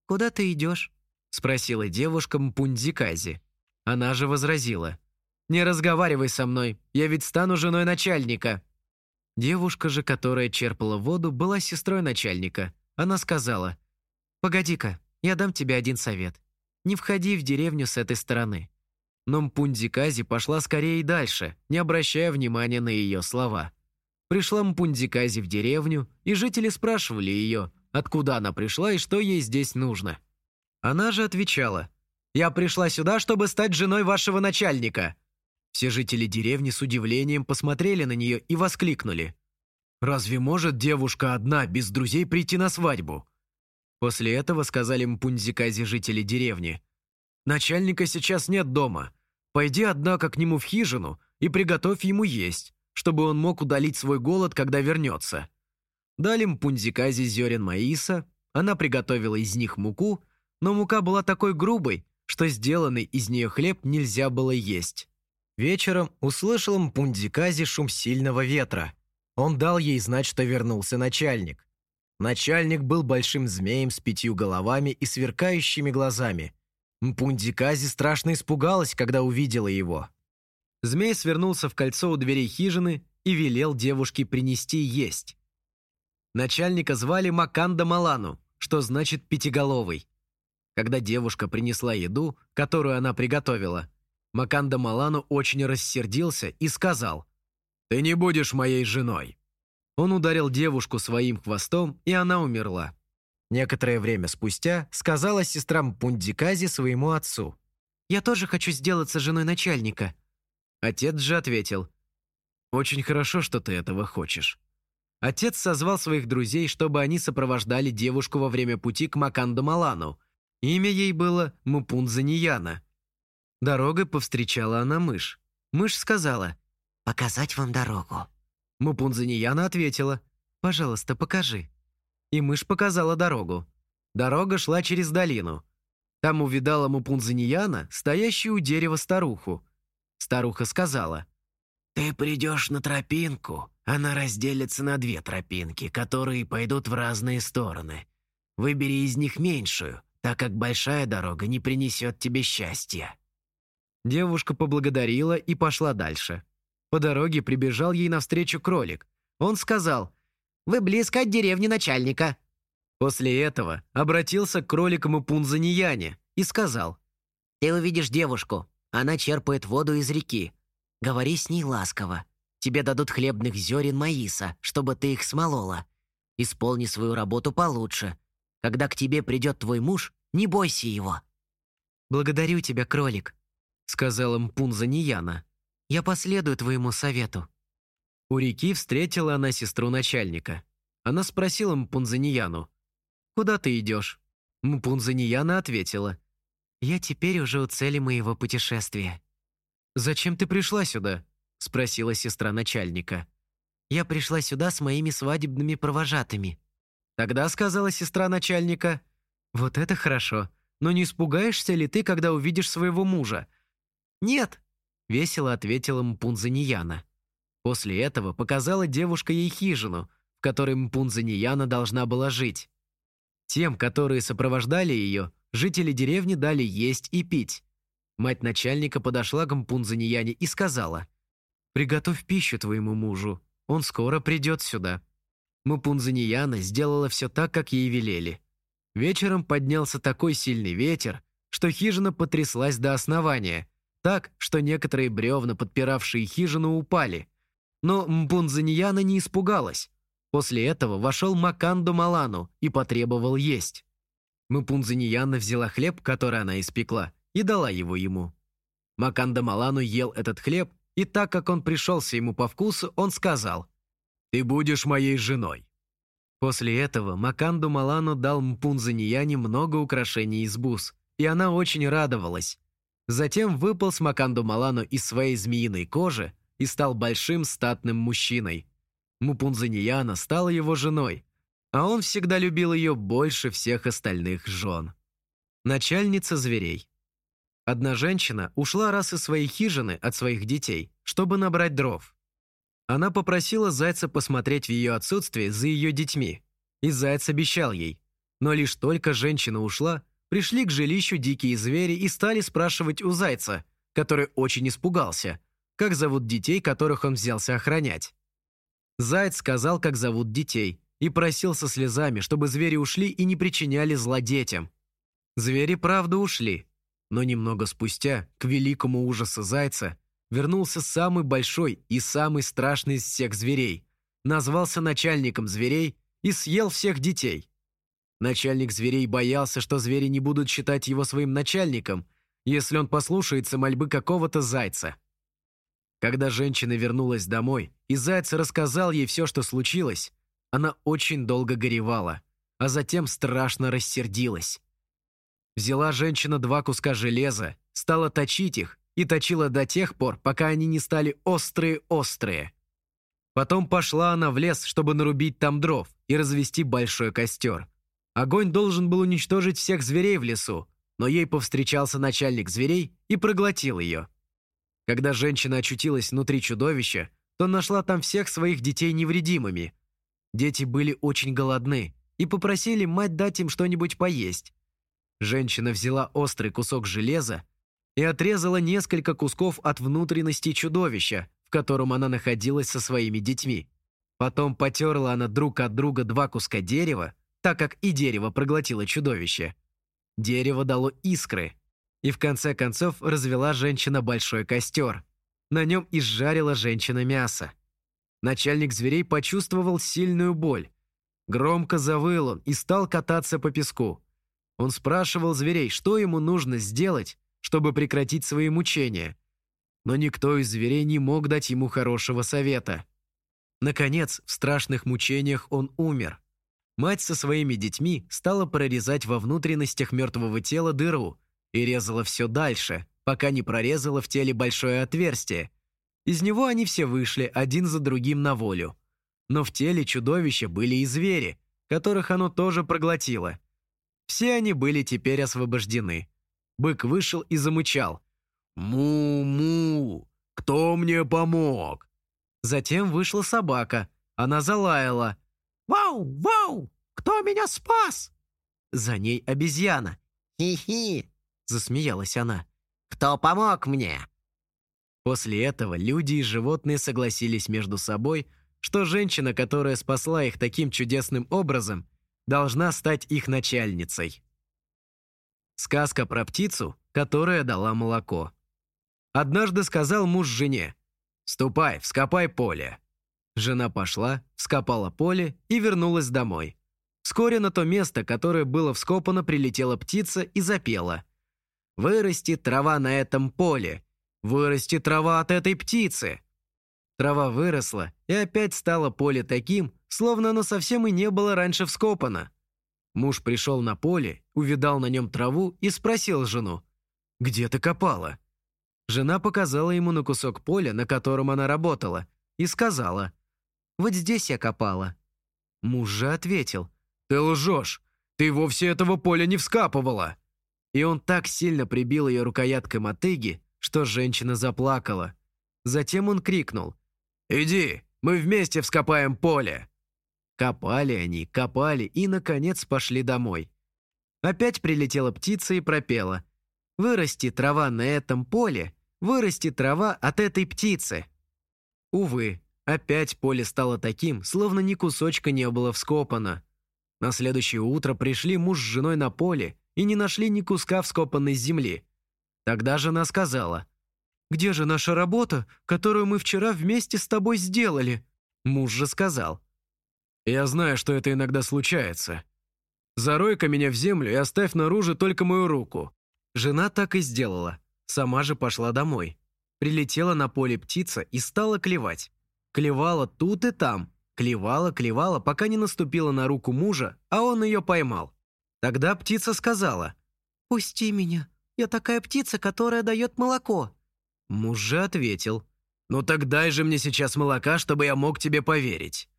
«Куда ты идешь?» – спросила девушка Мпундзикази. Она же возразила. «Не разговаривай со мной, я ведь стану женой начальника». Девушка же, которая черпала воду, была сестрой начальника. Она сказала, «Погоди-ка, я дам тебе один совет. Не входи в деревню с этой стороны». Но Мпундикази пошла скорее дальше, не обращая внимания на ее слова. Пришла Мпундикази в деревню, и жители спрашивали ее, откуда она пришла и что ей здесь нужно. Она же отвечала, «Я пришла сюда, чтобы стать женой вашего начальника». Все жители деревни с удивлением посмотрели на нее и воскликнули. «Разве может девушка одна, без друзей, прийти на свадьбу?» После этого сказали Мпунзикази жители деревни. «Начальника сейчас нет дома. Пойди, однако, к нему в хижину и приготовь ему есть, чтобы он мог удалить свой голод, когда вернется». Дали Мпунзикази зерен маиса, она приготовила из них муку, но мука была такой грубой, что сделанный из нее хлеб нельзя было есть. Вечером услышал Мпундикази шум сильного ветра. Он дал ей знать, что вернулся начальник. Начальник был большим змеем с пятью головами и сверкающими глазами. Мпундикази страшно испугалась, когда увидела его. Змей свернулся в кольцо у дверей хижины и велел девушке принести есть. Начальника звали Маканда Малану, что значит «пятиголовый». Когда девушка принесла еду, которую она приготовила, Маканда Малану очень рассердился и сказал «Ты не будешь моей женой». Он ударил девушку своим хвостом, и она умерла. Некоторое время спустя сказала сестра Мпундикази своему отцу. «Я тоже хочу сделаться женой начальника». Отец же ответил. «Очень хорошо, что ты этого хочешь». Отец созвал своих друзей, чтобы они сопровождали девушку во время пути к Маканду Малану. Имя ей было Мупунзанияна. Дорогой повстречала она мышь. Мышь сказала «Показать вам дорогу». Мупунзанияна ответила «Пожалуйста, покажи». И мышь показала дорогу. Дорога шла через долину. Там увидала Мупунзанияна, стоящую у дерева старуху. Старуха сказала «Ты придешь на тропинку, она разделится на две тропинки, которые пойдут в разные стороны. Выбери из них меньшую, так как большая дорога не принесет тебе счастья». Девушка поблагодарила и пошла дальше. По дороге прибежал ей навстречу кролик. Он сказал, «Вы близко от деревни начальника». После этого обратился к кроликам Пунзанияне и сказал, «Ты увидишь девушку, она черпает воду из реки. Говори с ней ласково. Тебе дадут хлебных зерен маиса, чтобы ты их смолола. Исполни свою работу получше. Когда к тебе придет твой муж, не бойся его». «Благодарю тебя, кролик», — сказала Мпунза Нияна. «Я последую твоему совету». У реки встретила она сестру начальника. Она спросила Мпунзанияну, «Куда ты идешь?» Мпунзанияна ответила, «Я теперь уже у цели моего путешествия». «Зачем ты пришла сюда?» — спросила сестра начальника. «Я пришла сюда с моими свадебными провожатыми». Тогда сказала сестра начальника, «Вот это хорошо. Но не испугаешься ли ты, когда увидишь своего мужа?» «Нет», — весело ответила Мпунзанияна. После этого показала девушка ей хижину, в которой Мпунзанияна должна была жить. Тем, которые сопровождали ее, жители деревни дали есть и пить. Мать начальника подошла к Мпунзанияне и сказала — Приготовь пищу твоему мужу, он скоро придет сюда». Мупунзанияна сделала все так, как ей велели. Вечером поднялся такой сильный ветер, что хижина потряслась до основания, так, что некоторые бревна, подпиравшие хижину, упали. Но Мпунзанияна не испугалась. После этого вошел Маканду Малану и потребовал есть. Мпунзанияна взяла хлеб, который она испекла, и дала его ему. Маканда Малану ел этот хлеб и так как он пришелся ему по вкусу, он сказал «Ты будешь моей женой». После этого Маканду Малану дал Мпунзанияне много украшений из бус, и она очень радовалась. Затем выполз Маканду Малану из своей змеиной кожи и стал большим статным мужчиной. Мупунзанияна стала его женой, а он всегда любил ее больше всех остальных жен. Начальница зверей. Одна женщина ушла раз из своей хижины от своих детей, чтобы набрать дров. Она попросила зайца посмотреть в ее отсутствие за ее детьми, и заяц обещал ей. Но лишь только женщина ушла, пришли к жилищу дикие звери и стали спрашивать у зайца, который очень испугался, как зовут детей, которых он взялся охранять. Заяц сказал, как зовут детей, и просил со слезами, чтобы звери ушли и не причиняли зла детям. Звери, правда, ушли, но немного спустя, к великому ужасу зайца, вернулся самый большой и самый страшный из всех зверей, назвался начальником зверей и съел всех детей. Начальник зверей боялся, что звери не будут считать его своим начальником, если он послушается мольбы какого-то зайца. Когда женщина вернулась домой, и заяц рассказал ей все, что случилось, она очень долго горевала, а затем страшно рассердилась. Взяла женщина два куска железа, стала точить их и точила до тех пор, пока они не стали острые-острые. Потом пошла она в лес, чтобы нарубить там дров и развести большой костер. Огонь должен был уничтожить всех зверей в лесу, но ей повстречался начальник зверей и проглотил ее. Когда женщина очутилась внутри чудовища, то нашла там всех своих детей невредимыми. Дети были очень голодны и попросили мать дать им что-нибудь поесть. Женщина взяла острый кусок железа и отрезала несколько кусков от внутренности чудовища, в котором она находилась со своими детьми. Потом потерла она друг от друга два куска дерева, так как и дерево проглотило чудовище. Дерево дало искры, и в конце концов развела женщина большой костер. На нем изжарила женщина мясо. Начальник зверей почувствовал сильную боль. Громко завыл он и стал кататься по песку. Он спрашивал зверей, что ему нужно сделать, чтобы прекратить свои мучения. Но никто из зверей не мог дать ему хорошего совета. Наконец, в страшных мучениях он умер. Мать со своими детьми стала прорезать во внутренностях мертвого тела дыру и резала все дальше, пока не прорезала в теле большое отверстие. Из него они все вышли один за другим на волю. Но в теле чудовища были и звери, которых оно тоже проглотило – все они были теперь освобождены. Бык вышел и замычал. «Му-му! Кто мне помог?» Затем вышла собака. Она залаяла. «Вау! Вау! Кто меня спас?» За ней обезьяна. «Хи-хи!» – засмеялась она. «Кто помог мне?» После этого люди и животные согласились между собой, что женщина, которая спасла их таким чудесным образом, должна стать их начальницей. Сказка про птицу, которая дала молоко. Однажды сказал муж жене, «Ступай, вскопай поле». Жена пошла, вскопала поле и вернулась домой. Вскоре на то место, которое было вскопано, прилетела птица и запела. «Вырасти трава на этом поле! Вырасти трава от этой птицы!» Трава выросла, и опять стало поле таким, словно оно совсем и не было раньше вскопано. Муж пришел на поле, увидал на нем траву и спросил жену, «Где ты копала?» Жена показала ему на кусок поля, на котором она работала, и сказала, «Вот здесь я копала». Муж же ответил, «Ты лжешь! Ты вовсе этого поля не вскапывала!» И он так сильно прибил ее рукояткой мотыги, что женщина заплакала. Затем он крикнул, «Иди, мы вместе вскопаем поле!» Копали они, копали и, наконец, пошли домой. Опять прилетела птица и пропела. «Вырасти трава на этом поле, вырасти трава от этой птицы». Увы, опять поле стало таким, словно ни кусочка не было вскопано. На следующее утро пришли муж с женой на поле и не нашли ни куска вскопанной земли. Тогда жена сказала, где же наша работа, которую мы вчера вместе с тобой сделали?» Муж же сказал. «Я знаю, что это иногда случается. Зарой-ка меня в землю и оставь наружу только мою руку». Жена так и сделала. Сама же пошла домой. Прилетела на поле птица и стала клевать. Клевала тут и там. Клевала, клевала, пока не наступила на руку мужа, а он ее поймал. Тогда птица сказала. «Пусти меня. Я такая птица, которая дает молоко. Муж же ответил, «Ну так дай же мне сейчас молока, чтобы я мог тебе поверить».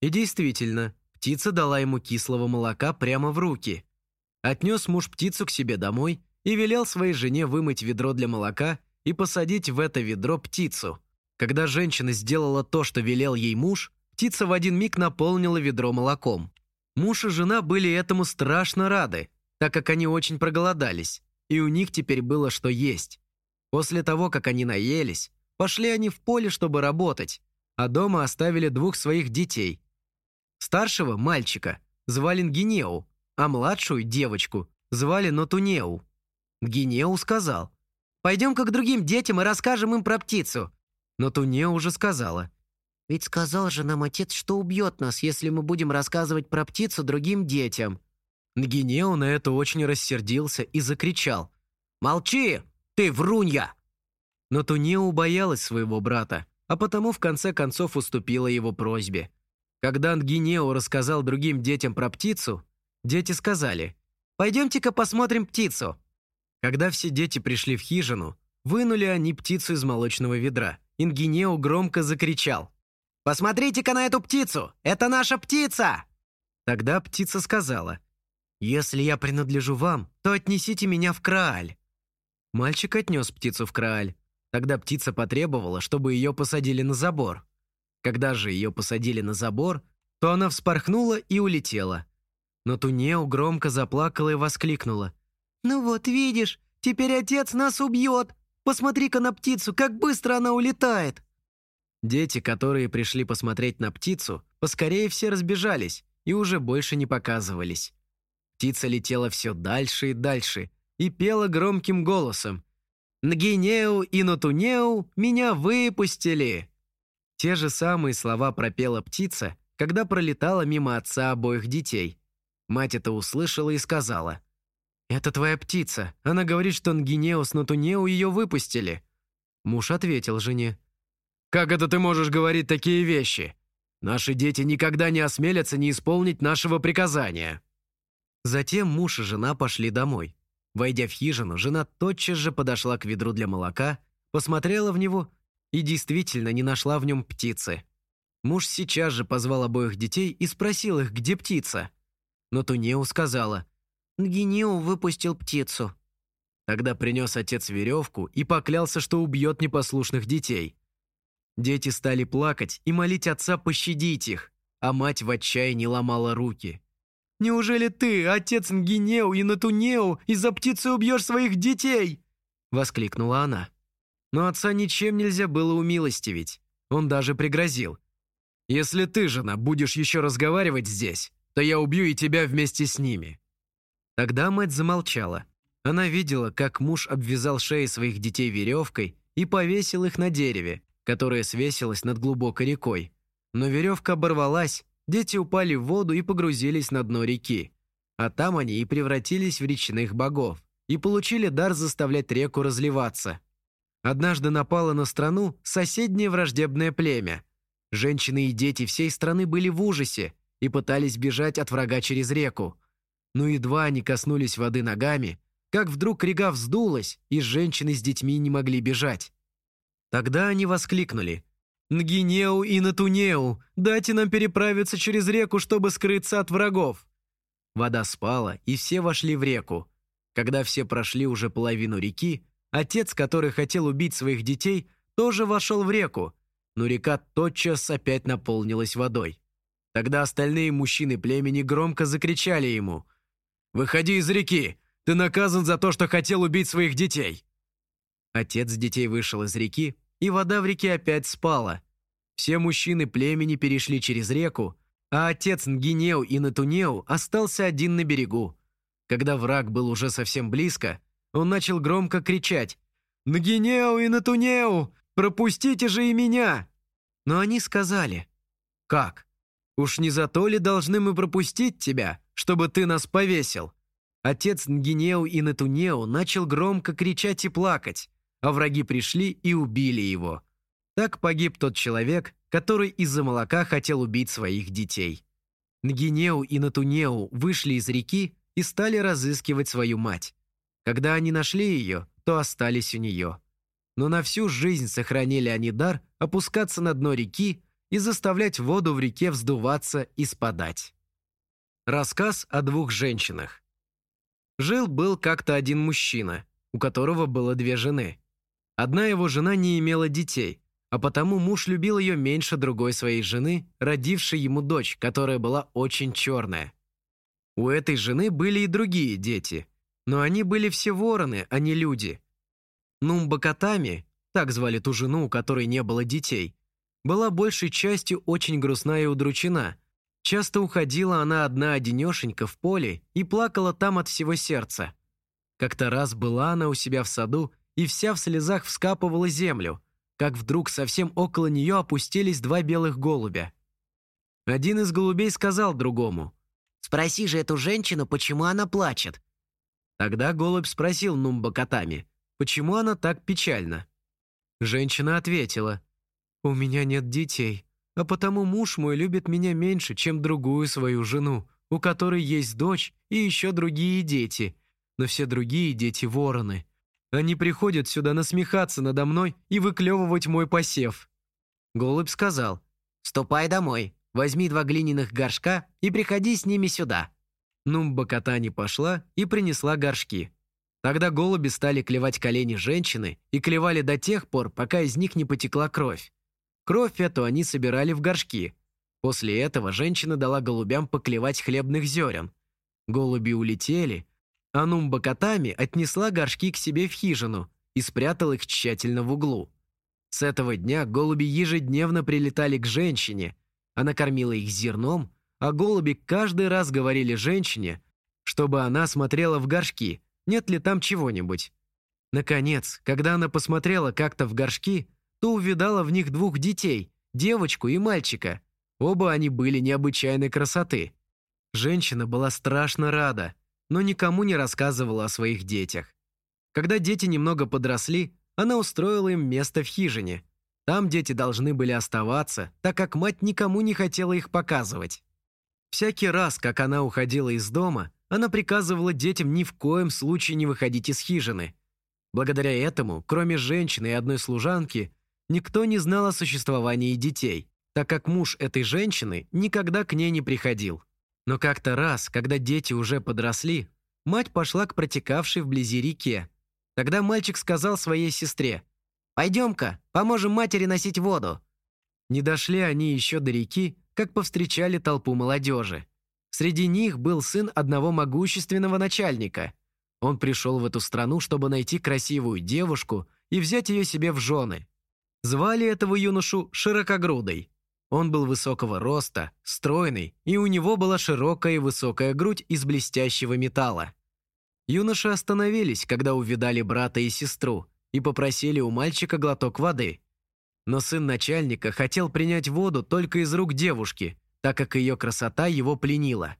И действительно, птица дала ему кислого молока прямо в руки. Отнес муж птицу к себе домой и велел своей жене вымыть ведро для молока и посадить в это ведро птицу. Когда женщина сделала то, что велел ей муж, птица в один миг наполнила ведро молоком. Муж и жена были этому страшно рады. так как они очень проголодались, и у них теперь было что есть. После того, как они наелись, пошли они в поле, чтобы работать, а дома оставили двух своих детей. Старшего, мальчика, звали Нгинеу, а младшую, девочку, звали Нотунеу. Нгинеу сказал, «Пойдем-ка к другим детям и расскажем им про птицу». Нотунеу уже сказала, «Ведь сказал же нам отец, что убьет нас, если мы будем рассказывать про птицу другим детям». Нгинео на это очень рассердился и закричал. «Молчи! Ты врунья!» Но Тунео боялась своего брата, а потому в конце концов уступила его просьбе. Когда Нгинео рассказал другим детям про птицу, дети сказали «Пойдемте-ка посмотрим птицу». Когда все дети пришли в хижину, вынули они птицу из молочного ведра. Ингинео громко закричал «Посмотрите-ка на эту птицу! Это наша птица!» Тогда птица сказала «Если я принадлежу вам, то отнесите меня в Крааль». Мальчик отнес птицу в Крааль. Тогда птица потребовала, чтобы ее посадили на забор. Когда же ее посадили на забор, то она вспорхнула и улетела. Но Тунео громко заплакала и воскликнула. «Ну вот, видишь, теперь отец нас убьет! Посмотри-ка на птицу, как быстро она улетает!» Дети, которые пришли посмотреть на птицу, поскорее все разбежались и уже больше не показывались. Птица летела все дальше и дальше и пела громким голосом. «Нгинеу и Нотунеу меня выпустили!» Те же самые слова пропела птица, когда пролетала мимо отца обоих детей. Мать это услышала и сказала. «Это твоя птица. Она говорит, что Нгинеу с Нотунеу ее выпустили». Муж ответил жене. «Как это ты можешь говорить такие вещи? Наши дети никогда не осмелятся не исполнить нашего приказания». Затем муж и жена пошли домой. Войдя в хижину, жена тотчас же подошла к ведру для молока, посмотрела в него и действительно не нашла в нем птицы. Муж сейчас же позвал обоих детей и спросил их, где птица. Но Тунеу сказала, «Нгинеу выпустил птицу». Тогда принес отец веревку и поклялся, что убьет непослушных детей. Дети стали плакать и молить отца пощадить их, а мать в отчаянии ломала руки. Неужели ты, отец Нгинеу и Натунеу, из-за птицы убьешь своих детей?» Воскликнула она. Но отца ничем нельзя было умилостивить. Он даже пригрозил. «Если ты, жена, будешь еще разговаривать здесь, то я убью и тебя вместе с ними». Тогда мать замолчала. Она видела, как муж обвязал шеи своих детей веревкой и повесил их на дереве, которое свесилось над глубокой рекой. Но веревка оборвалась, Дети упали в воду и погрузились на дно реки. А там они и превратились в речных богов и получили дар заставлять реку разливаться. Однажды напало на страну соседнее враждебное племя. Женщины и дети всей страны были в ужасе и пытались бежать от врага через реку. Но едва они коснулись воды ногами, как вдруг река вздулась, и женщины с детьми не могли бежать. Тогда они воскликнули Нгинеу и Натунеу, дайте нам переправиться через реку, чтобы скрыться от врагов!» Вода спала, и все вошли в реку. Когда все прошли уже половину реки, отец, который хотел убить своих детей, тоже вошел в реку, но река тотчас опять наполнилась водой. Тогда остальные мужчины племени громко закричали ему «Выходи из реки! Ты наказан за то, что хотел убить своих детей!» Отец детей вышел из реки, и вода в реке опять спала. Все мужчины племени перешли через реку, а отец Нгинеу и Натунеу остался один на берегу. Когда враг был уже совсем близко, он начал громко кричать «Нгинеу и Натунеу, пропустите же и меня!» Но они сказали «Как? Уж не за то ли должны мы пропустить тебя, чтобы ты нас повесил?» Отец Нгинеу и Натунеу начал громко кричать и плакать а враги пришли и убили его. Так погиб тот человек, который из-за молока хотел убить своих детей. Нгинеу и Натунеу вышли из реки и стали разыскивать свою мать. Когда они нашли ее, то остались у нее. Но на всю жизнь сохранили они дар опускаться на дно реки и заставлять воду в реке вздуваться и спадать. Рассказ о двух женщинах. Жил-был как-то один мужчина, у которого было две жены. Одна его жена не имела детей, а потому муж любил ее меньше другой своей жены, родившей ему дочь, которая была очень черная. У этой жены были и другие дети, но они были все вороны, а не люди. Нумбакатами, так звали ту жену, у которой не было детей, была большей частью очень грустна и удручена. Часто уходила она одна-одинешенька в поле и плакала там от всего сердца. Как-то раз была она у себя в саду и вся в слезах вскапывала землю, как вдруг совсем около нее опустились два белых голубя. Один из голубей сказал другому, «Спроси же эту женщину, почему она плачет». Тогда голубь спросил Нумбакатами, почему она так печальна. Женщина ответила, «У меня нет детей, а потому муж мой любит меня меньше, чем другую свою жену, у которой есть дочь и еще другие дети, но все другие дети вороны. Они приходят сюда насмехаться надо мной и выклевывать мой посев». Голубь сказал, «Ступай домой, возьми два глиняных горшка и приходи с ними сюда». Нумба кота не пошла и принесла горшки. Тогда голуби стали клевать колени женщины и клевали до тех пор, пока из них не потекла кровь. Кровь эту они собирали в горшки. После этого женщина дала голубям поклевать хлебных зерен. Голуби улетели, а Нумба отнесла горшки к себе в хижину и спрятала их тщательно в углу. С этого дня голуби ежедневно прилетали к женщине. Она кормила их зерном, а голуби каждый раз говорили женщине, чтобы она смотрела в горшки, нет ли там чего-нибудь. Наконец, когда она посмотрела как-то в горшки, то увидала в них двух детей, девочку и мальчика. Оба они были необычайной красоты. Женщина была страшно рада, но никому не рассказывала о своих детях. Когда дети немного подросли, она устроила им место в хижине. Там дети должны были оставаться, так как мать никому не хотела их показывать. Всякий раз, как она уходила из дома, она приказывала детям ни в коем случае не выходить из хижины. Благодаря этому, кроме женщины и одной служанки, никто не знал о существовании детей, так как муж этой женщины никогда к ней не приходил. Но как-то раз, когда дети уже подросли, мать пошла к протекавшей вблизи реке. Тогда мальчик сказал своей сестре, «Пойдем-ка, поможем матери носить воду». Не дошли они еще до реки, как повстречали толпу молодежи. Среди них был сын одного могущественного начальника. Он пришел в эту страну, чтобы найти красивую девушку и взять ее себе в жены. Звали этого юношу Широкогрудой. Он был высокого роста, стройный, и у него была широкая и высокая грудь из блестящего металла. Юноши остановились, когда увидали брата и сестру, и попросили у мальчика глоток воды. Но сын начальника хотел принять воду только из рук девушки, так как ее красота его пленила.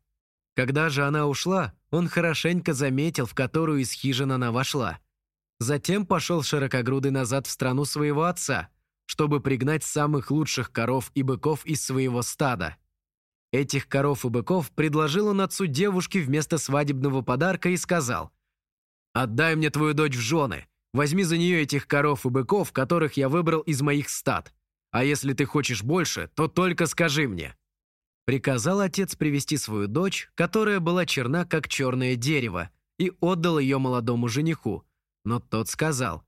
Когда же она ушла, он хорошенько заметил, в которую из хижин она вошла. Затем пошел широкогрудый назад в страну своего отца, чтобы пригнать самых лучших коров и быков из своего стада. Этих коров и быков предложил он отцу девушки вместо свадебного подарка и сказал, «Отдай мне твою дочь в жены, Возьми за нее этих коров и быков, которых я выбрал из моих стад. А если ты хочешь больше, то только скажи мне». Приказал отец привести свою дочь, которая была черна, как черное дерево, и отдал ее молодому жениху. Но тот сказал,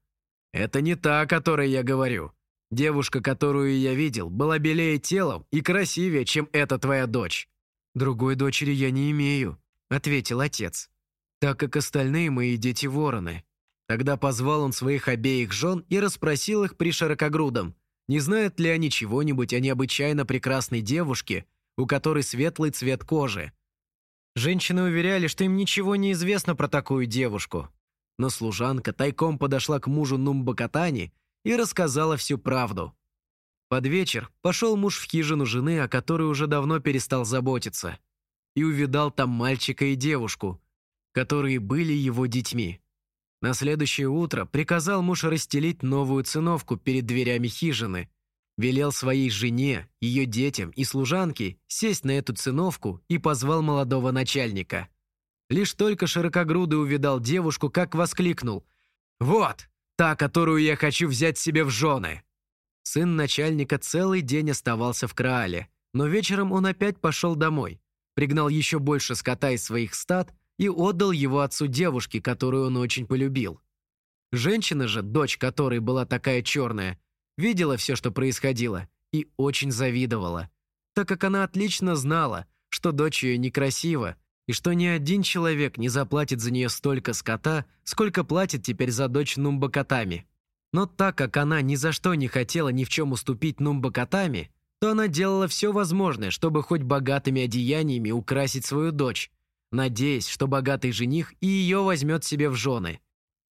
«Это не та, о которой я говорю. Девушка, которую я видел, была белее телом и красивее, чем эта твоя дочь». «Другой дочери я не имею», — ответил отец, «так как остальные мои дети вороны. Тогда позвал он своих обеих жен и расспросил их при широкогрудом, не знают ли они чего-нибудь о необычайно прекрасной девушке, у которой светлый цвет кожи. Женщины уверяли, что им ничего не известно про такую девушку. Но служанка тайком подошла к мужу Нумбакатани и рассказала всю правду. Под вечер пошел муж в хижину жены, о которой уже давно перестал заботиться, и увидал там мальчика и девушку, которые были его детьми. На следующее утро приказал муж расстелить новую циновку перед дверями хижины. Велел своей жене, ее детям и служанке сесть на эту циновку и позвал молодого начальника. Лишь только широкогрудый увидал девушку, как воскликнул. «Вот, та, которую я хочу взять себе в жены!» Сын начальника целый день оставался в Краале, но вечером он опять пошел домой, пригнал еще больше скота из своих стад – и отдал его отцу девушки, которую он очень полюбил. Женщина же, дочь которой была такая черная, видела все, что происходило, и очень завидовала, так как она отлично знала, что дочь ее некрасива, и что ни один человек не заплатит за нее столько скота, сколько платит теперь за дочь Нумбакатами. Но так как она ни за что не хотела ни в чем уступить Нумбакатами, то она делала все возможное, чтобы хоть богатыми одеяниями украсить свою дочь, надеясь, что богатый жених и ее возьмет себе в жены.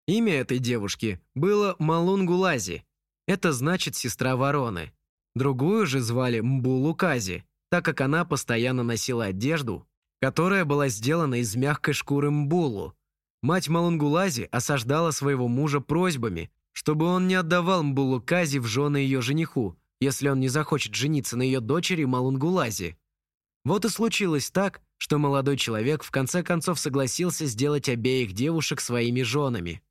Имя этой девушки было Малунгулази, это значит «сестра вороны». Другую же звали Мбулукази, так как она постоянно носила одежду, которая была сделана из мягкой шкуры мбулу. Мать Малунгулази осаждала своего мужа просьбами, чтобы он не отдавал Мбулукази в жены ее жениху, если он не захочет жениться на ее дочери Малунгулази. Вот и случилось так, что молодой человек в конце концов согласился сделать обеих девушек своими женами.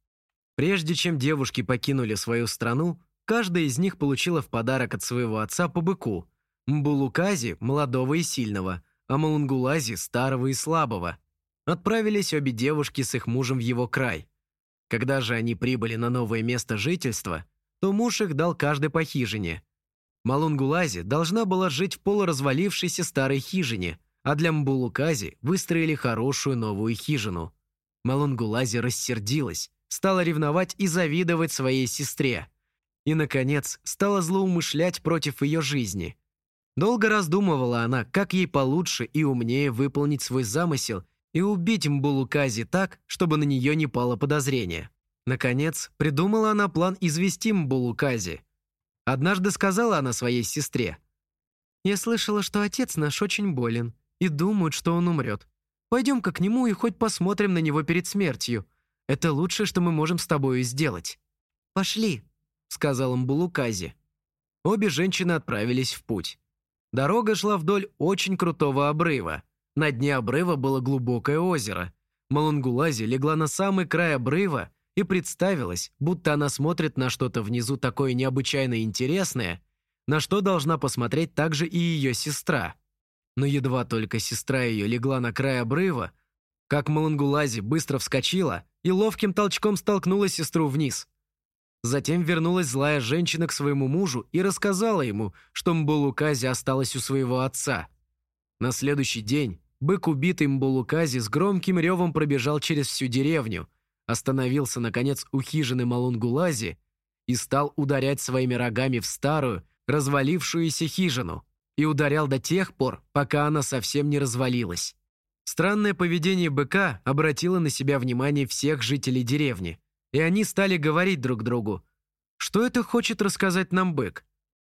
Прежде чем девушки покинули свою страну, каждая из них получила в подарок от своего отца по быку, Мбулукази – молодого и сильного – а Малунгулази – старого и слабого. Отправились обе девушки с их мужем в его край. Когда же они прибыли на новое место жительства, то муж их дал каждой по хижине. Малунгулази должна была жить в полуразвалившейся старой хижине, а для Мбулукази выстроили хорошую новую хижину. Малунгулази рассердилась, стала ревновать и завидовать своей сестре. И, наконец, стала злоумышлять против ее жизни – Долго раздумывала она, как ей получше и умнее выполнить свой замысел и убить Мбулукази так, чтобы на нее не пало подозрение. Наконец, придумала она план извести Мбулукази. Однажды сказала она своей сестре. «Я слышала, что отец наш очень болен и думают, что он умрет. Пойдем-ка к нему и хоть посмотрим на него перед смертью. Это лучшее, что мы можем с тобой сделать». «Пошли», — сказал Мбулукази. Обе женщины отправились в путь. Дорога шла вдоль очень крутого обрыва. На дне обрыва было глубокое озеро. Малунгулази легла на самый край обрыва и представилась, будто она смотрит на что-то внизу такое необычайно интересное, на что должна посмотреть также и ее сестра. Но едва только сестра ее легла на край обрыва, как Малунгулази быстро вскочила и ловким толчком столкнула сестру вниз. Затем вернулась злая женщина к своему мужу и рассказала ему, что Мбулукази осталась у своего отца. На следующий день бык, убитый Мбулукази, с громким ревом пробежал через всю деревню, остановился, наконец, у хижины Малунгулази и стал ударять своими рогами в старую, развалившуюся хижину, и ударял до тех пор, пока она совсем не развалилась. Странное поведение быка обратило на себя внимание всех жителей деревни – и они стали говорить друг другу. Что это хочет рассказать нам бык?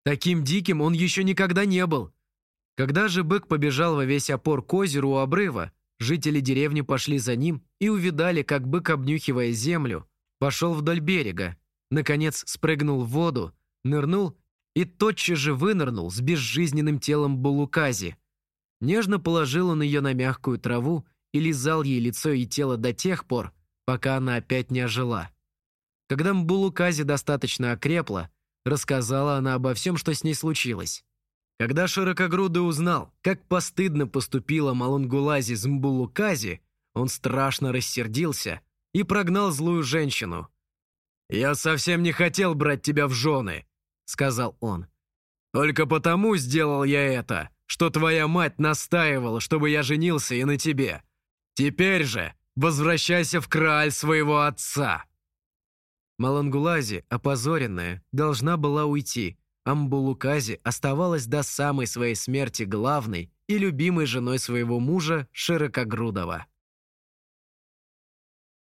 Таким диким он еще никогда не был. Когда же бык побежал во весь опор к озеру у обрыва, жители деревни пошли за ним и увидали, как бык, обнюхивая землю, пошел вдоль берега, наконец спрыгнул в воду, нырнул и тотчас же вынырнул с безжизненным телом Булукази. Нежно положил он ее на мягкую траву и лизал ей лицо и тело до тех пор, пока она опять не ожила. Когда Мбулукази достаточно окрепла, рассказала она обо всем, что с ней случилось. Когда Широкогрудый узнал, как постыдно поступила Малунгулази с Мбулукази, он страшно рассердился и прогнал злую женщину. «Я совсем не хотел брать тебя в жены», — сказал он. «Только потому сделал я это, что твоя мать настаивала, чтобы я женился и на тебе. Теперь же Возвращайся в краль своего отца!» Малангулази, опозоренная, должна была уйти. Амбулукази оставалась до самой своей смерти главной и любимой женой своего мужа Широкогрудова.